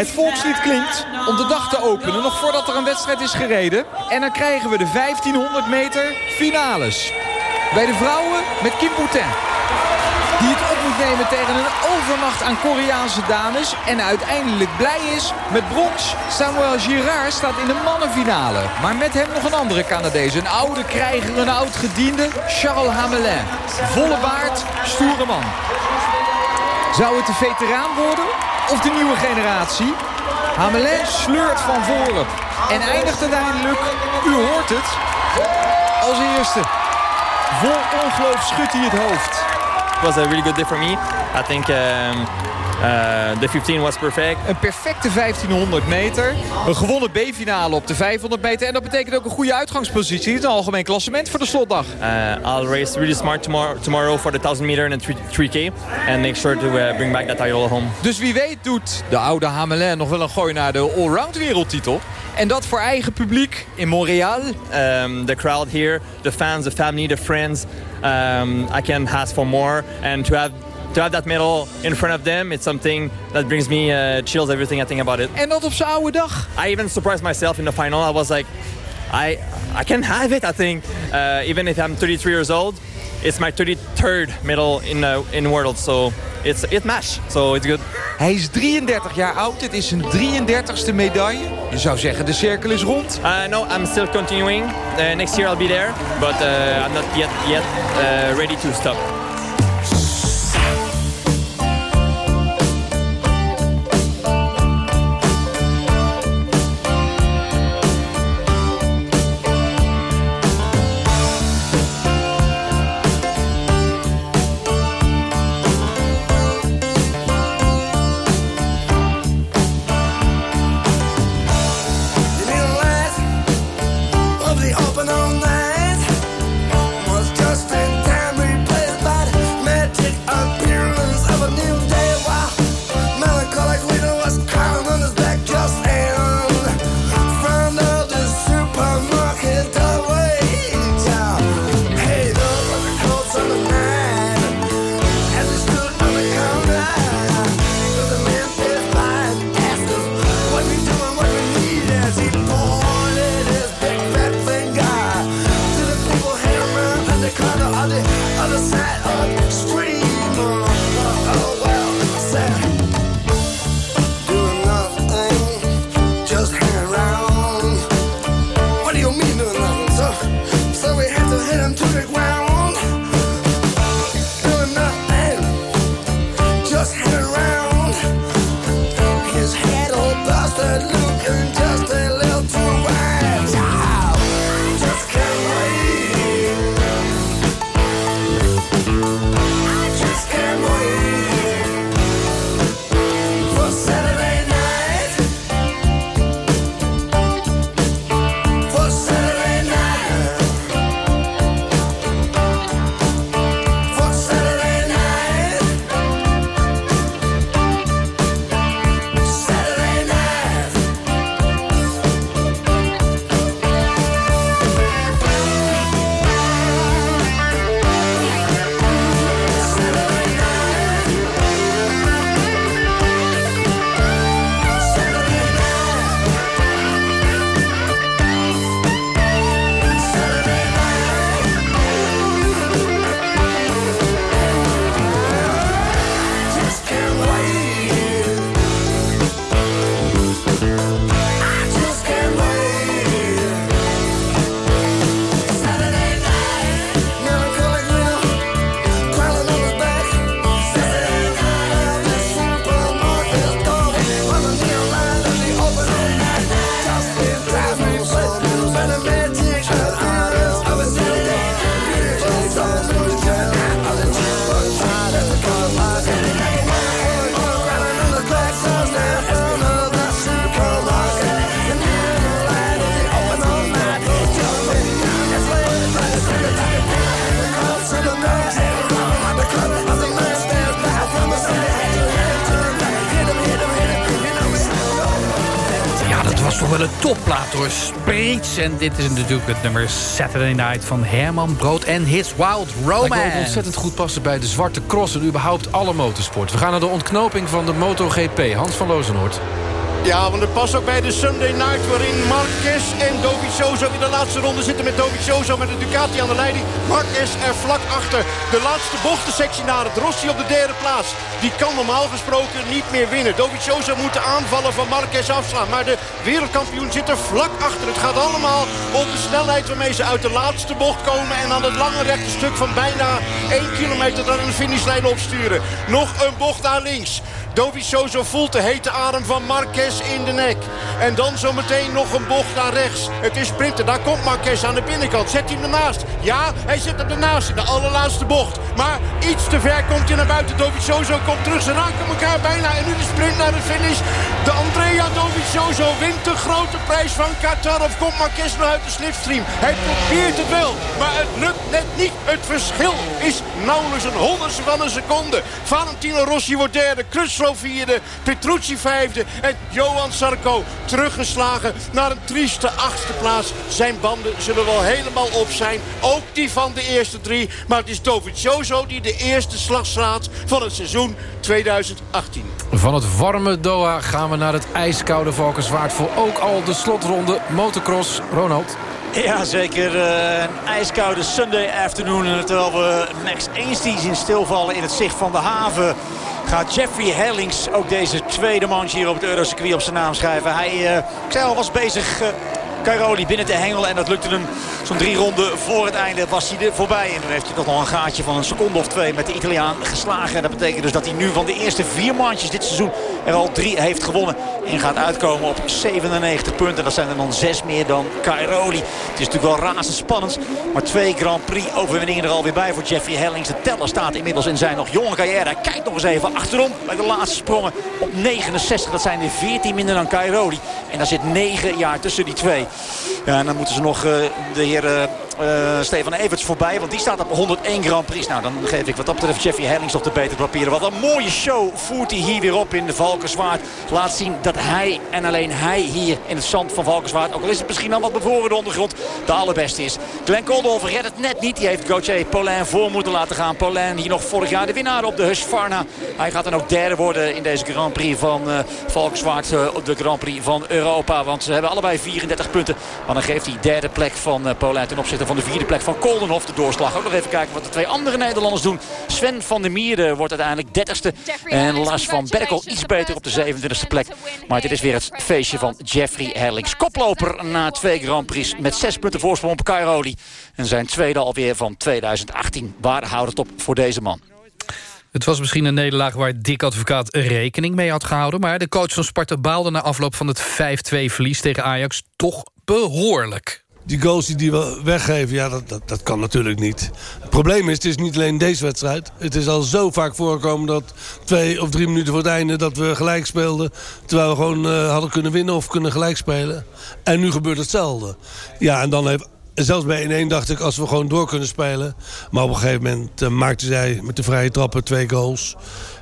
Het volkslied klinkt om de dag te openen, nog voordat er een wedstrijd is gereden. En dan krijgen we de 1500 meter finales. Bij de vrouwen met Kim Boutin. Die het op moet nemen tegen een overmacht aan Koreaanse dames. En uiteindelijk blij is met brons. Samuel Girard staat in de mannenfinale. Maar met hem nog een andere Canadees. Een oude krijger, een oud gediende. Charles Hamelin. Volle baard, stoere man. Zou het de veteraan worden of de nieuwe generatie? Hamelin sleurt van voren. En eindigt uiteindelijk, u hoort het, als eerste. Vol ongeloof schudt hij het hoofd. It was a really good day for me. I think um, uh, the 15 was perfect. Een perfecte 1500 meter. Een gewonnen B-finale op de 500 meter. En dat betekent ook een goede uitgangspositie. Het algemeen klassement voor de slotdag. Uh, I'll race really smart tomorrow, tomorrow for the 1000 meter and 3K. And make sure to uh, bring back that title home. Dus wie weet doet de oude Hamelin nog wel een gooi naar de allround wereldtitel. En dat voor eigen publiek in Montreal. Um, the crowd here, the fans, the family, the friends. Um, I can ask for more. And to have to have that medal in front of them, it's something that brings me uh, chills everything I think about it. En dat op zijn oude dag. I even surprised myself in the final. I was like, I I can have it. I think uh, even if I'm 33 years old, it's my 33rd medal in uh, in world. So it's it match. So it's good. Hij is 33 jaar oud. Het is zijn 33ste medaille. Je zou zeggen de cirkel is rond. Uh, no, I'm still continuing. Uh, next year I'll be there, but uh, I'm not yet yet uh, ready to stop. En dit is natuurlijk het nummer Saturday Night van Herman Brood en His Wild Romance. Me ook ontzettend goed passen bij de zwarte cross... en überhaupt alle motorsport. We gaan naar de ontknoping van de MotoGP. Hans van Lozenoord. Ja, want het past ook bij de Sunday Night... waarin Marquez en Dovizioso in de laatste ronde zitten... met Dovizioso met de Ducati aan de leiding. Marquez er vlak achter. De laatste bochtensectie naar het Rossi op de derde plaats. Die kan normaal gesproken niet meer winnen. Dovizioso moet de aanvallen van Marquez afslaan. Maar de wereldkampioen zit er vlak achter. Het gaat allemaal op de snelheid waarmee ze uit de laatste bocht komen... en aan het lange rechte stuk van bijna 1 kilometer... dan een finishlijn opsturen. Nog een bocht naar links. Dovizioso voelt de hete adem van Marquez in de nek. En dan zometeen nog een bocht naar rechts. Het is sprinten. Daar komt Marquez aan de binnenkant. Zet hij hem ernaast. Ja, hij zit er ernaast in de allerlaatste bocht. Maar iets te ver komt hij naar buiten. Dovizioso komt terug. Ze raken elkaar bijna. En nu de sprint naar de finish. De Andrea Dovizioso wint de grote prijs van Qatar. Of komt Marquez nog uit de slipstream? Hij probeert het wel. Maar het lukt net niet. Het verschil is nauwelijks een honderdste van een seconde. Valentino Rossi wordt derde. Crutchlow vierde. Petrucci vijfde. En Johan Sarko teruggeslagen naar een trieste achtste plaats. Zijn banden zullen wel helemaal op zijn. Ook die van de eerste drie. Maar het is Dovizioso die de eerste slag slaat van het seizoen 2018. Van het warme Doha gaan we naar het ijskoude Valkenswaard... voor ook al de slotronde motocross. Ronald. Ja, zeker uh, een ijskoude Sunday afternoon. Terwijl we Max Ainsley zien stilvallen in het zicht van de haven gaat Jeffrey Hellings ook deze tweede manche hier op het Eurocircuit op zijn naam schrijven. Hij, al, was bezig uh, Cairoli binnen te hengelen. En dat lukte hem zo'n drie ronden voor het einde was hij er voorbij. En dan heeft hij toch nog een gaatje van een seconde of twee met de Italiaan geslagen. En dat betekent dus dat hij nu van de eerste vier manches dit seizoen er al drie heeft gewonnen. En gaat uitkomen op 97 punten. Dat zijn er dan zes meer dan Cairoli. Het is natuurlijk wel razendspannend. Maar twee Grand Prix overwinningen er alweer bij voor Jeffrey Hellings. De teller staat inmiddels in zijn nog jonge carrière. Hij kijkt nog eens even achterom bij de laatste sprongen op 69. Dat zijn er 14 minder dan Cairoli. En daar zit 9 jaar tussen die twee. Ja, en dan moeten ze nog uh, de heer uh, Stefan Everts voorbij. Want die staat op 101 Grand Prix. Nou, dan geef ik wat dat betreft Jeffrey Hellings nog de beter papieren. Wat een mooie show voert hij hier weer op in de Valkenswaard. Laat zien dat hij en alleen hij hier in het zand van Valkenswaard... ook al is het misschien dan wat bevroren de ondergrond... de allerbeste is. Glenn Koldolfer redt het net niet. Die heeft Gauthier Paulin voor moeten laten gaan. Paulin hier nog vorig jaar de winnaar op de Husqvarna. Hij gaat dan ook derde worden in deze Grand Prix van uh, Valkenswaard. Uh, de Grand Prix van Europa. Want ze hebben allebei 34 punten. Maar dan geeft hij derde plek van uh, ten opzichte van de vierde plek van Koldenhof. De doorslag. Ook nog even kijken wat de twee andere Nederlanders doen. Sven van der Mierde wordt uiteindelijk dertigste. En Lars van Berkel iets beter op de 27e plek. Maar dit is weer het feestje van Jeffrey Herlings. Koploper na twee Grand Prix met zes punten voorsprong op Cairoli. En zijn tweede alweer van 2018. Waar houdt het op voor deze man? Het was misschien een nederlaag waar Dick Advocaat rekening mee had gehouden... maar de coach van Sparta baalde na afloop van het 5-2 verlies tegen Ajax toch behoorlijk. Die goals die we weggeven, ja, dat, dat, dat kan natuurlijk niet. Het probleem is, het is niet alleen deze wedstrijd. Het is al zo vaak voorgekomen dat twee of drie minuten voor het einde... dat we gelijk speelden, terwijl we gewoon uh, hadden kunnen winnen of kunnen gelijk spelen. En nu gebeurt hetzelfde. Ja, en dan heeft zelfs bij 1-1 dacht ik, als we gewoon door kunnen spelen. Maar op een gegeven moment uh, maakte zij met de vrije trappen twee goals.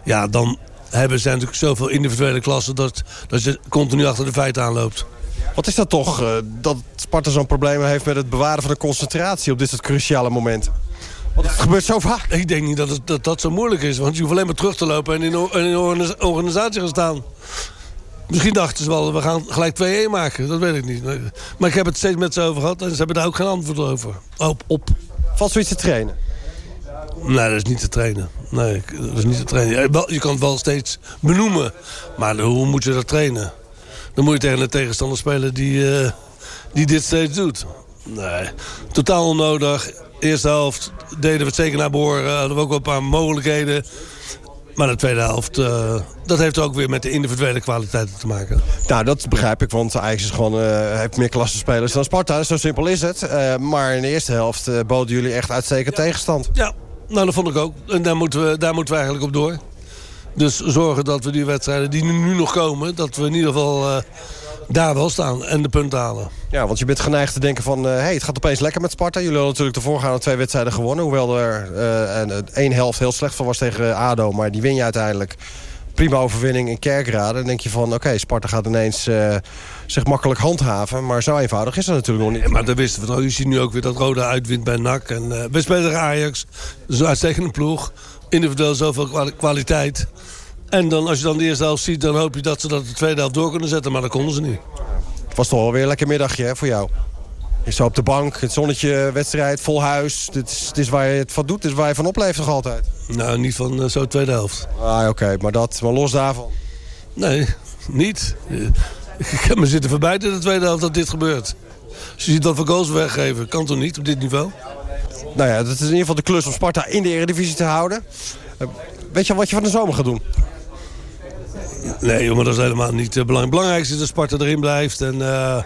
Ja, dan hebben ze natuurlijk zoveel individuele klassen... dat, dat je continu achter de feiten aanloopt. Wat is dat toch, uh, dat Sparta zo'n probleem heeft... met het bewaren van de concentratie op dit soort cruciale momenten? Want het gebeurt zo vaak. Ik denk niet dat, het, dat dat zo moeilijk is. Want je hoeft alleen maar terug te lopen en in een organisatie gaan staan. Misschien dachten ze wel, we gaan gelijk 2-1 maken. Dat weet ik niet. Maar ik heb het steeds met ze over gehad. En ze hebben daar ook geen antwoord over. Op. op. Valt zoiets te trainen? Nee, dat is niet te trainen. Nee, dat is niet te trainen. Je kan het wel steeds benoemen. Maar hoe moet je dat trainen? Dan moet je tegen een tegenstander spelen die, uh, die dit steeds doet. Nee, totaal onnodig. Eerste helft deden we het zeker naar behoren. Hadden we ook wel een paar mogelijkheden. Maar de tweede helft, uh, dat heeft ook weer met de individuele kwaliteiten te maken. Nou, dat begrijp ik, want Ajax is gewoon, uh, heeft meer klasse spelers dan Sparta. Zo simpel is het. Uh, maar in de eerste helft boden jullie echt uitstekend tegenstand. Ja, nou dat vond ik ook. En daar moeten we, daar moeten we eigenlijk op door. Dus zorgen dat we die wedstrijden die nu nog komen... dat we in ieder geval daar wel staan en de punten halen. Ja, want je bent geneigd te denken van... Uh, hey, het gaat opeens lekker met Sparta. Jullie hadden natuurlijk de voorgaande twee wedstrijden gewonnen. Hoewel er een, één helft heel slecht van was tegen ADO. Maar die win je uiteindelijk. prima overwinning in Kerkrade. Dan denk je van, oké, Sparta gaat ineens uh, zich makkelijk handhaven. Maar zo eenvoudig is dat natuurlijk nog niet. Ja, maar dat wisten we toch. Je ziet nu ook weer dat Roda uitwint bij NAC. En, uh, we spelen tegen Ajax. Dat is een uitstekende ploeg. Individueel zoveel kwaliteit. En dan, als je dan de eerste helft ziet, dan hoop je dat ze dat de tweede helft door kunnen zetten. Maar dat konden ze niet. Het was toch wel weer een lekker middagje hè, voor jou. Je zo op de bank, het zonnetje, wedstrijd, vol huis. Dit is, dit is waar je het van doet, dit is waar je van opleeft toch altijd? Nou, niet van uh, zo'n tweede helft. Ah, oké, maar, dat, maar los daarvan? Nee, niet. Ik heb me zitten verbijten in de tweede helft dat dit gebeurt. Als je ziet dat we goals weggeven, kan toch niet op dit niveau? Nou ja, dat is in ieder geval de klus om Sparta in de Eredivisie te houden. Uh, weet je wat je van de zomer gaat doen? Nee, maar dat is helemaal niet uh, belangrijk. Het belangrijkste is dat Sparta erin blijft. En, uh,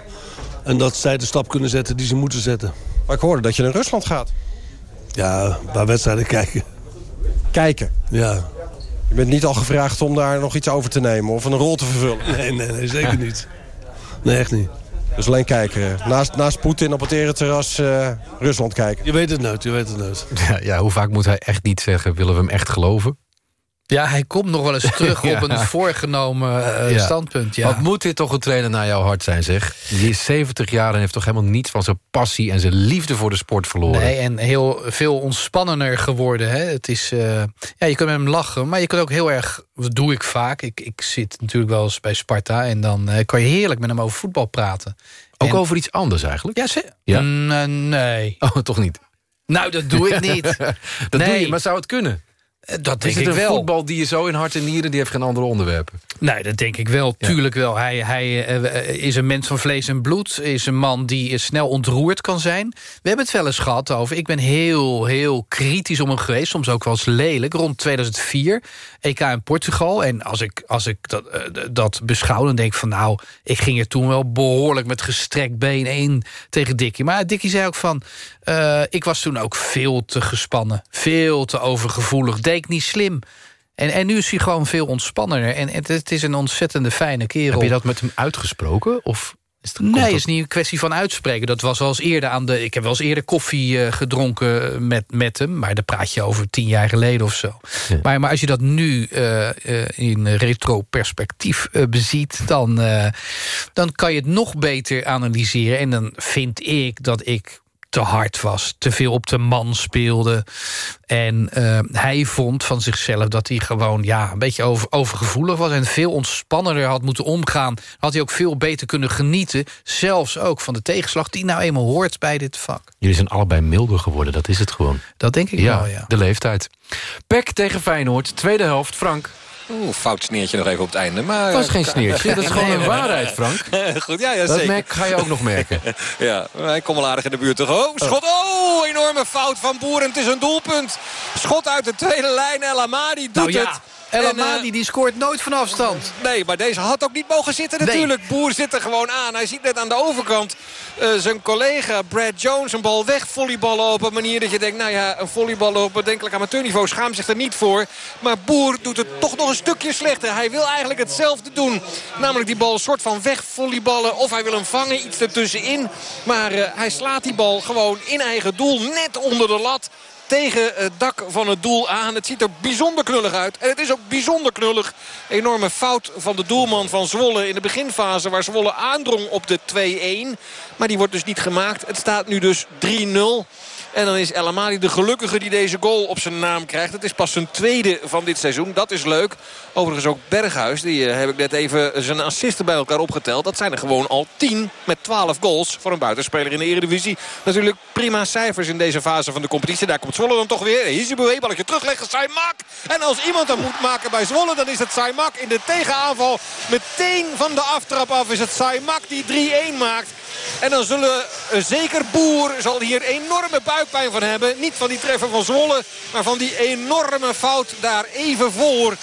en dat zij de stap kunnen zetten die ze moeten zetten. Maar ik hoorde dat je naar Rusland gaat. Ja, paar wedstrijden kijken. Kijken? Ja. Je bent niet al gevraagd om daar nog iets over te nemen of een rol te vervullen? Nee, nee, nee zeker niet. Nee, echt niet. Dus alleen kijken. Naast, naast Poetin op het ereterras uh, Rusland kijken. Je weet het nooit, je weet het nooit. Ja, ja, hoe vaak moet hij echt niet zeggen, willen we hem echt geloven? Ja, hij komt nog wel eens terug ja. op een voorgenomen uh, ja. standpunt. Ja. Wat moet dit toch een trainer naar jouw hart zijn, zeg? Die is 70 jaar en heeft toch helemaal niets van zijn passie... en zijn liefde voor de sport verloren. Nee, en heel veel ontspannender geworden. Hè? Het is, uh, ja, je kunt met hem lachen, maar je kunt ook heel erg... Dat doe ik vaak. Ik, ik zit natuurlijk wel eens bij Sparta... en dan uh, kan je heerlijk met hem over voetbal praten. Ook en, over iets anders eigenlijk? Ja, ze, ja? Mm, nee. Oh, toch niet? Nou, dat doe ik niet. dat nee. doe je, maar zou het kunnen? Dat denk is het ik wel. voetbal die je zo in hart en nieren... die heeft geen andere onderwerpen? Nee, dat denk ik wel. Ja. Tuurlijk wel. Hij, hij uh, is een mens van vlees en bloed. Is een man die snel ontroerd kan zijn. We hebben het wel eens gehad over... Ik ben heel, heel kritisch om hem geweest. Soms ook wel eens lelijk. Rond 2004. EK in Portugal. En als ik, als ik dat, uh, dat beschouw, dan denk ik van... nou, ik ging er toen wel behoorlijk met gestrekt been in tegen Dickie. Maar Dickie zei ook van... Uh, ik was toen ook veel te gespannen. Veel te overgevoelig. Deed niet slim. En, en nu is hij gewoon veel ontspannender. En het, het is een ontzettende fijne kerel. Heb je dat met hem uitgesproken? Of is het, nee, het is niet een kwestie van uitspreken. Dat was wel eens eerder aan de. Ik heb wel eens eerder koffie uh, gedronken met, met hem. Maar daar praat je over tien jaar geleden of zo. Ja. Maar, maar als je dat nu uh, uh, in retro-perspectief beziet... Dan, dan kan je het nog beter analyseren. En dan vind ik dat ik te hard was, te veel op de man speelde. En uh, hij vond van zichzelf dat hij gewoon ja, een beetje over, overgevoelig was... en veel ontspannender had moeten omgaan. Had hij ook veel beter kunnen genieten. Zelfs ook van de tegenslag die nou eenmaal hoort bij dit vak. Jullie zijn allebei milder geworden, dat is het gewoon. Dat denk ik ja, wel, ja. de leeftijd. Pek tegen Feyenoord, tweede helft, Frank. Oeh, fout sneertje nog even op het einde. Maar, dat was geen sneertje, dat is gewoon een waarheid, Frank. Goed, ja, ja dat zeker. merk, ga je ook nog merken. ja, hij komt wel aardig in de buurt toch. Oh, schot, oh, enorme fout van Boer en het is een doelpunt. Schot uit de tweede lijn, El Amadi doet nou, ja. het. El Amadi uh, die scoort nooit van afstand. Nee, maar deze had ook niet mogen zitten natuurlijk. Nee. Boer zit er gewoon aan. Hij ziet net aan de overkant uh, zijn collega Brad Jones een bal weg volleyballen op een manier dat je denkt... nou ja, een volleyballen op bedenkelijk amateurniveau schaamt zich er niet voor. Maar Boer doet het toch nog een stukje slechter. Hij wil eigenlijk hetzelfde doen. Namelijk die bal een soort van weg volleyballen of hij wil hem vangen, iets ertussenin. Maar uh, hij slaat die bal gewoon in eigen doel, net onder de lat tegen het dak van het doel aan. Het ziet er bijzonder knullig uit. En het is ook bijzonder knullig. Enorme fout van de doelman van Zwolle in de beginfase... waar Zwolle aandrong op de 2-1. Maar die wordt dus niet gemaakt. Het staat nu dus 3-0. En dan is El Amadi de gelukkige die deze goal op zijn naam krijgt. Het is pas zijn tweede van dit seizoen. Dat is leuk. Overigens ook Berghuis. Die uh, heb ik net even zijn assisten bij elkaar opgeteld. Dat zijn er gewoon al 10 met 12 goals voor een buitenspeler in de Eredivisie. Natuurlijk prima cijfers in deze fase van de competitie. Daar komt Zwolle dan toch weer. Hizibuwe, balletje terugleggen. Saimak. En als iemand dat moet maken bij Zwolle, dan is het Saimak. In de tegenaanval meteen van de aftrap af is het Saimak die 3-1 maakt. En dan zullen zeker Boer zal hier enorme buikpijn van hebben. Niet van die treffer van Zwolle, maar van die enorme fout daar even voor.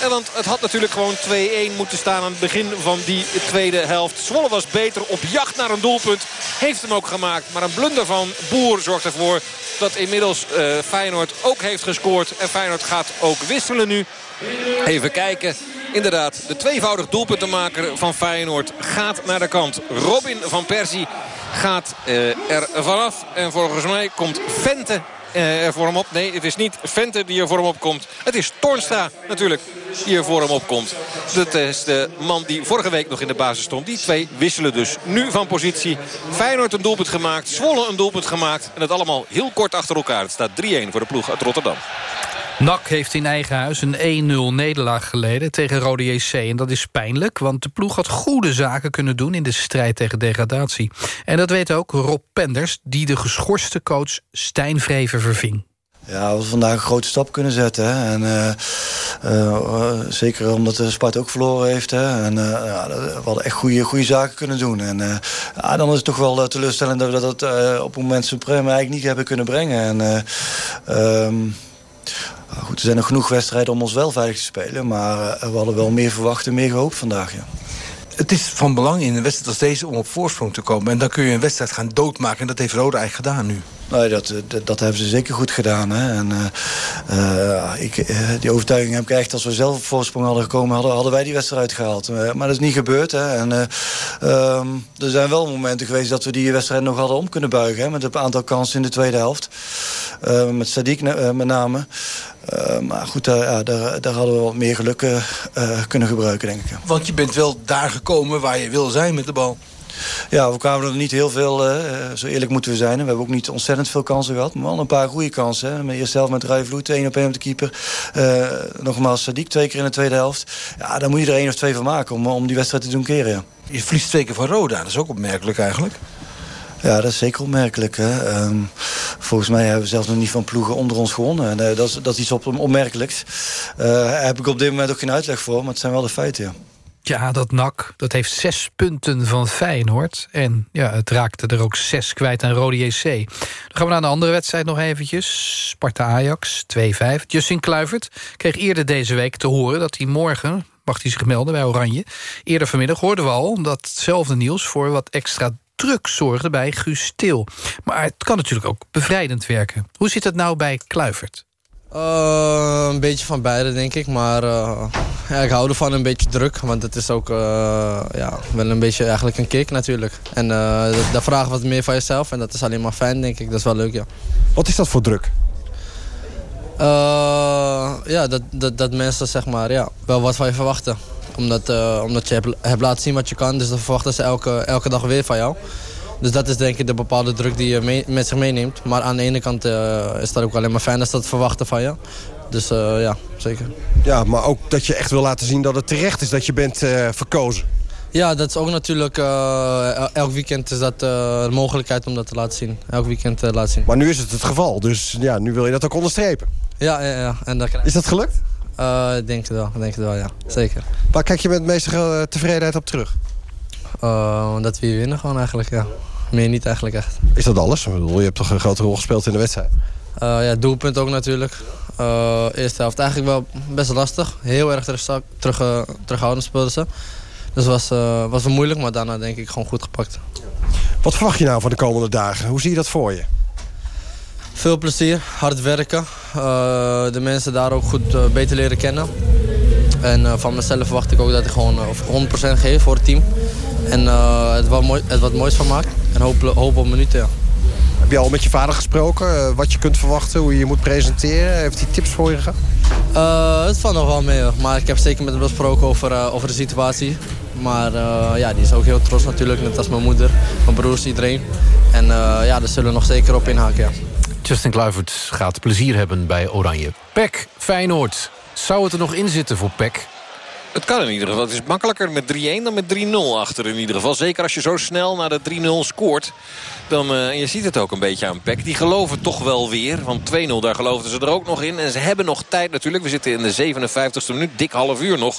En want het had natuurlijk gewoon 2-1 moeten staan aan het begin van die tweede helft. Zwolle was beter op jacht naar een doelpunt. Heeft hem ook gemaakt. Maar een blunder van Boer zorgt ervoor dat inmiddels uh, Feyenoord ook heeft gescoord. En Feyenoord gaat ook wisselen nu. Even kijken. Inderdaad, de tweevoudig doelpuntenmaker van Feyenoord gaat naar de kant. Robin van Persie gaat uh, er vanaf. En volgens mij komt Vente eh, er voor hem op. Nee, het is niet Vente die er voor hem opkomt. Het is Toornstra natuurlijk die er voor hem opkomt. Dat is de man die vorige week nog in de basis stond. Die twee wisselen dus nu van positie. Feyenoord een doelpunt gemaakt. Zwolle een doelpunt gemaakt. En het allemaal heel kort achter elkaar. Het staat 3-1 voor de ploeg uit Rotterdam. NAC heeft in eigen huis een 1-0 nederlaag geleden tegen Rode JC. En dat is pijnlijk, want de ploeg had goede zaken kunnen doen... in de strijd tegen degradatie. En dat weet ook Rob Penders, die de geschorste coach Stijn Vreven verving. Ja, we vandaag een grote stap kunnen zetten. Hè. En, uh, uh, zeker omdat de Sparta ook verloren heeft. Hè. En, ja, we hadden echt goede, goede zaken kunnen doen. En ja, dan is het toch wel teleurstellend dat we dat op het moment Supreme eigenlijk niet hebben kunnen brengen. En, um, goed, er zijn nog genoeg wedstrijden om ons wel veilig te spelen. Maar we hadden wel meer verwacht en meer gehoopt vandaag. Ja het is van belang in een wedstrijd als deze om op voorsprong te komen. En dan kun je een wedstrijd gaan doodmaken. En dat heeft Rode eigenlijk gedaan nu. Nee, dat, eh, dat, dat, hebben ze zeker goed gedaan. Hè. En, uh, ik, uh, die overtuiging heb ik echt, als we zelf op voorsprong hadden gekomen... hadden, hadden wij die wedstrijd gehaald. maar dat is niet gebeurd. Hè. En, um, er zijn wel momenten geweest dat we die wedstrijd nog hadden om kunnen buigen. Hè, met een aantal kansen in de tweede helft. met Sadiq met name. Maar goed, ja, daar, daar, hadden we wat meer geluk kunnen gebruiken, denk ik. Want je bent wel daar gekomen waar je wil zijn met de bal. Ja, we kwamen er niet heel veel, uh, zo eerlijk moeten we zijn. We hebben ook niet ontzettend veel kansen gehad, maar wel een paar goede kansen. Hè. Eerst zelf met Rijvloed, één op één op de keeper. Nogmaals Sadiq, twee keer in de tweede helft. Ja, daar moet je er één of twee van maken om, om die wedstrijd te doen keren. Ja. Je verliest twee keer van Roda, dat is ook opmerkelijk eigenlijk. Ja, dat is zeker opmerkelijk. Hè. Um, volgens mij hebben we zelfs nog niet van ploegen onder ons gewonnen. En, uh, dat, is, dat is iets op, opmerkelijks. Daar heb ik op dit moment ook geen uitleg voor, maar het zijn wel de feiten, ja. Ja, dat NAC, dat heeft zes punten van Feyenoord. En ja, het raakte er ook zes kwijt aan Rode JC. Dan gaan we naar de andere wedstrijd nog eventjes. Sparta-Ajax, 2-5. Justin Kluivert kreeg eerder deze week te horen... dat hij morgen, mag hij zich melden bij Oranje... eerder vanmiddag hoorden we al datzelfde nieuws... voor wat extra druk zorgde bij Guus Stil. Maar het kan natuurlijk ook bevrijdend werken. Hoe zit het nou bij Kluivert? Uh, een beetje van beide, denk ik. Maar uh, ja, ik hou ervan een beetje druk. Want het is ook uh, ja, wel een beetje eigenlijk een kick natuurlijk. En daar vragen wat meer van jezelf. En dat is alleen maar fijn, denk ik. Dat is wel leuk, ja. Wat is dat voor druk? ja, dat, dat, dat mensen zeg maar, ja, wel wat van je verwachten. Omdat, omdat je hebt, hebt laten zien wat je kan. Dus dan verwachten ze elke, elke dag weer van jou. Dus dat is denk ik de bepaalde druk die je met zich meeneemt. Maar aan de ene kant uh, is dat ook alleen maar fijn als dat verwachten van je. Dus uh, ja, zeker. Ja, maar ook dat je echt wil laten zien dat het terecht is dat je bent uh, verkozen. Ja, dat is ook natuurlijk... elk weekend is dat de mogelijkheid om dat te laten zien. Elk weekend laten zien. Maar nu is het het geval, dus ja, nu wil je dat ook onderstrepen. Ja, ja, ja. En dat Is dat gelukt? Ik denk het wel, ik denk het wel, ja. Zeker. Waar kijk je met de meeste tevredenheid op terug? dat we hier winnen gewoon eigenlijk, ja. Meer niet eigenlijk echt. Is dat alles? Je hebt toch een grote rol gespeeld in de wedstrijd? Uh, ja, doelpunt ook natuurlijk. Eerste helft eigenlijk wel best lastig. Heel erg terug, terug, terughoudend speelden ze. Dus was, was wel moeilijk, maar daarna denk ik gewoon goed gepakt. Wat verwacht je nou van de komende dagen? Hoe zie je dat voor je? Veel plezier, hard werken. de mensen daar ook goed beter leren kennen. En van mezelf verwacht ik ook dat ik gewoon 100% geef voor het team. En het, wat mooi, het wat moois van maak. En hoop, hoop op minuten, ja. Heb je al met je vader gesproken? Wat je kunt verwachten, hoe je je moet presenteren? Heeft hij tips voor je gehad? Uh, het valt nog wel mee, maar ik heb zeker met hem gesproken over, uh, over de situatie. Maar ja, die is ook heel trots natuurlijk, net als mijn moeder, mijn broers, iedereen. En ja, daar zullen we nog zeker op inhaken, ja. Justin Kluivert gaat plezier hebben bij Oranje. Pek, Feyenoord. Zou het er nog in zitten voor Pek? Het kan in ieder geval. Het is makkelijker met 3-1 dan met 3-0 achter in ieder geval. Zeker als je zo snel naar de 3-0 scoort. Dan, uh, en je ziet het ook een beetje aan Peck. Die geloven toch wel weer. Want 2-0 daar geloofden ze er ook nog in. En ze hebben nog tijd natuurlijk. We zitten in de 57e minuut. Dik half uur nog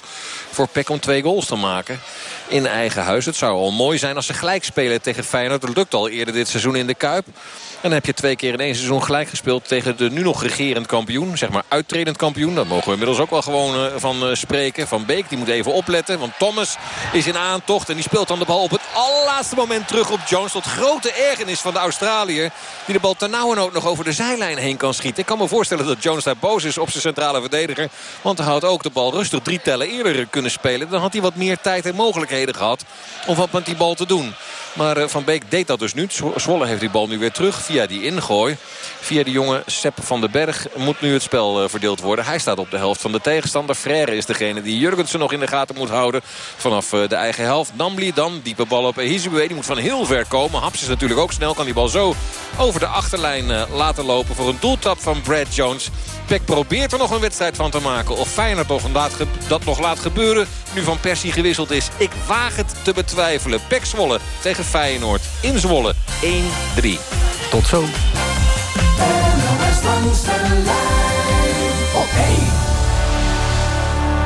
voor Peck om twee goals te maken. In eigen huis. Het zou al mooi zijn als ze gelijk spelen tegen Feyenoord. Dat lukt al eerder dit seizoen in de Kuip. En dan heb je twee keer in één seizoen gelijk gespeeld tegen de nu nog regerend kampioen. Zeg maar uittredend kampioen. Daar mogen we inmiddels ook wel gewoon uh, van uh, spreken. Van Beek Die moet even opletten. Want Thomas is in aantocht. En die speelt dan de bal op het allerlaatste moment terug op Jones. Tot grote ergernis van de Australiër. Die de bal ternauwernood nog over de zijlijn heen kan schieten. Ik kan me voorstellen dat Jones daar boos is op zijn centrale verdediger. Want hij had ook de bal rustig drie tellen eerder kunnen spelen. Dan had hij wat meer tijd en mogelijkheden gehad om wat met die bal te doen. Maar eh, Van Beek deed dat dus nu. Zwolle heeft die bal nu weer terug via die ingooi. Via die jonge Sepp van den Berg moet nu het spel eh, verdeeld worden. Hij staat op de helft van de tegenstander. Frère is degene die Nog in de gaten moet houden. Vanaf eh, de eigen helft. Nambli dan. Diepe bal op Hizibue. Die moet van heel ver komen. Haps is natuurlijk ook snel. Kan die bal zo over de achterlijn laten lopen. Voor een doeltap van Brad Jones. Peck probeert er nog een wedstrijd van te maken. Of Feyenoord toch dat nog laat gebeuren. Nu Van Persie gewisseld is. Ik waag het te betwijfelen. Pek Zwolle tegen Feyenoord. In Zwolle 1-3. Tot zo.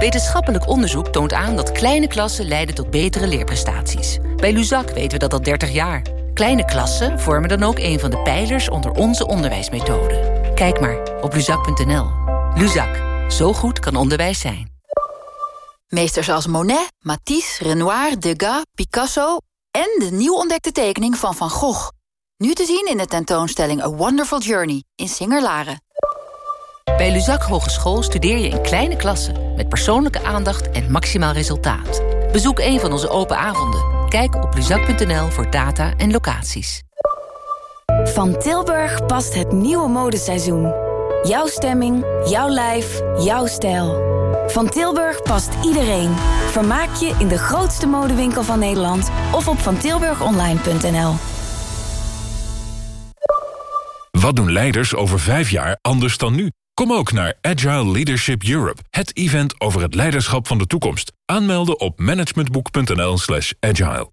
Wetenschappelijk onderzoek toont aan dat kleine klassen leiden tot betere leerprestaties. Bij Luzak weten we dat al 30 jaar. Kleine klassen vormen dan ook een van de pijlers onder onze onderwijsmethode. Kijk maar op luzak.nl. Luzak, zo goed kan onderwijs zijn. Meesters als Monet, Matisse, Renoir, Degas, Picasso... en de nieuw ontdekte tekening van Van Gogh. Nu te zien in de tentoonstelling A Wonderful Journey in Singer-Laren. Bij Luzak Hogeschool studeer je in kleine klassen... met persoonlijke aandacht en maximaal resultaat. Bezoek een van onze open avonden. Kijk op luzak.nl voor data en locaties. Van Tilburg past het nieuwe modeseizoen. Jouw stemming, jouw lijf, jouw stijl. Van Tilburg past iedereen. Vermaak je in de grootste modewinkel van Nederland... of op vantilburgonline.nl. Wat doen leiders over vijf jaar anders dan nu? Kom ook naar Agile Leadership Europe, het event over het leiderschap van de toekomst. Aanmelden op managementboek.nl slash agile.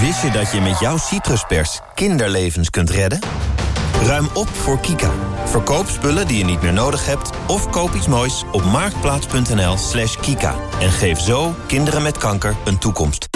Wist je dat je met jouw citruspers kinderlevens kunt redden? Ruim op voor Kika. Verkoop spullen die je niet meer nodig hebt... of koop iets moois op marktplaats.nl slash kika. En geef zo kinderen met kanker een toekomst.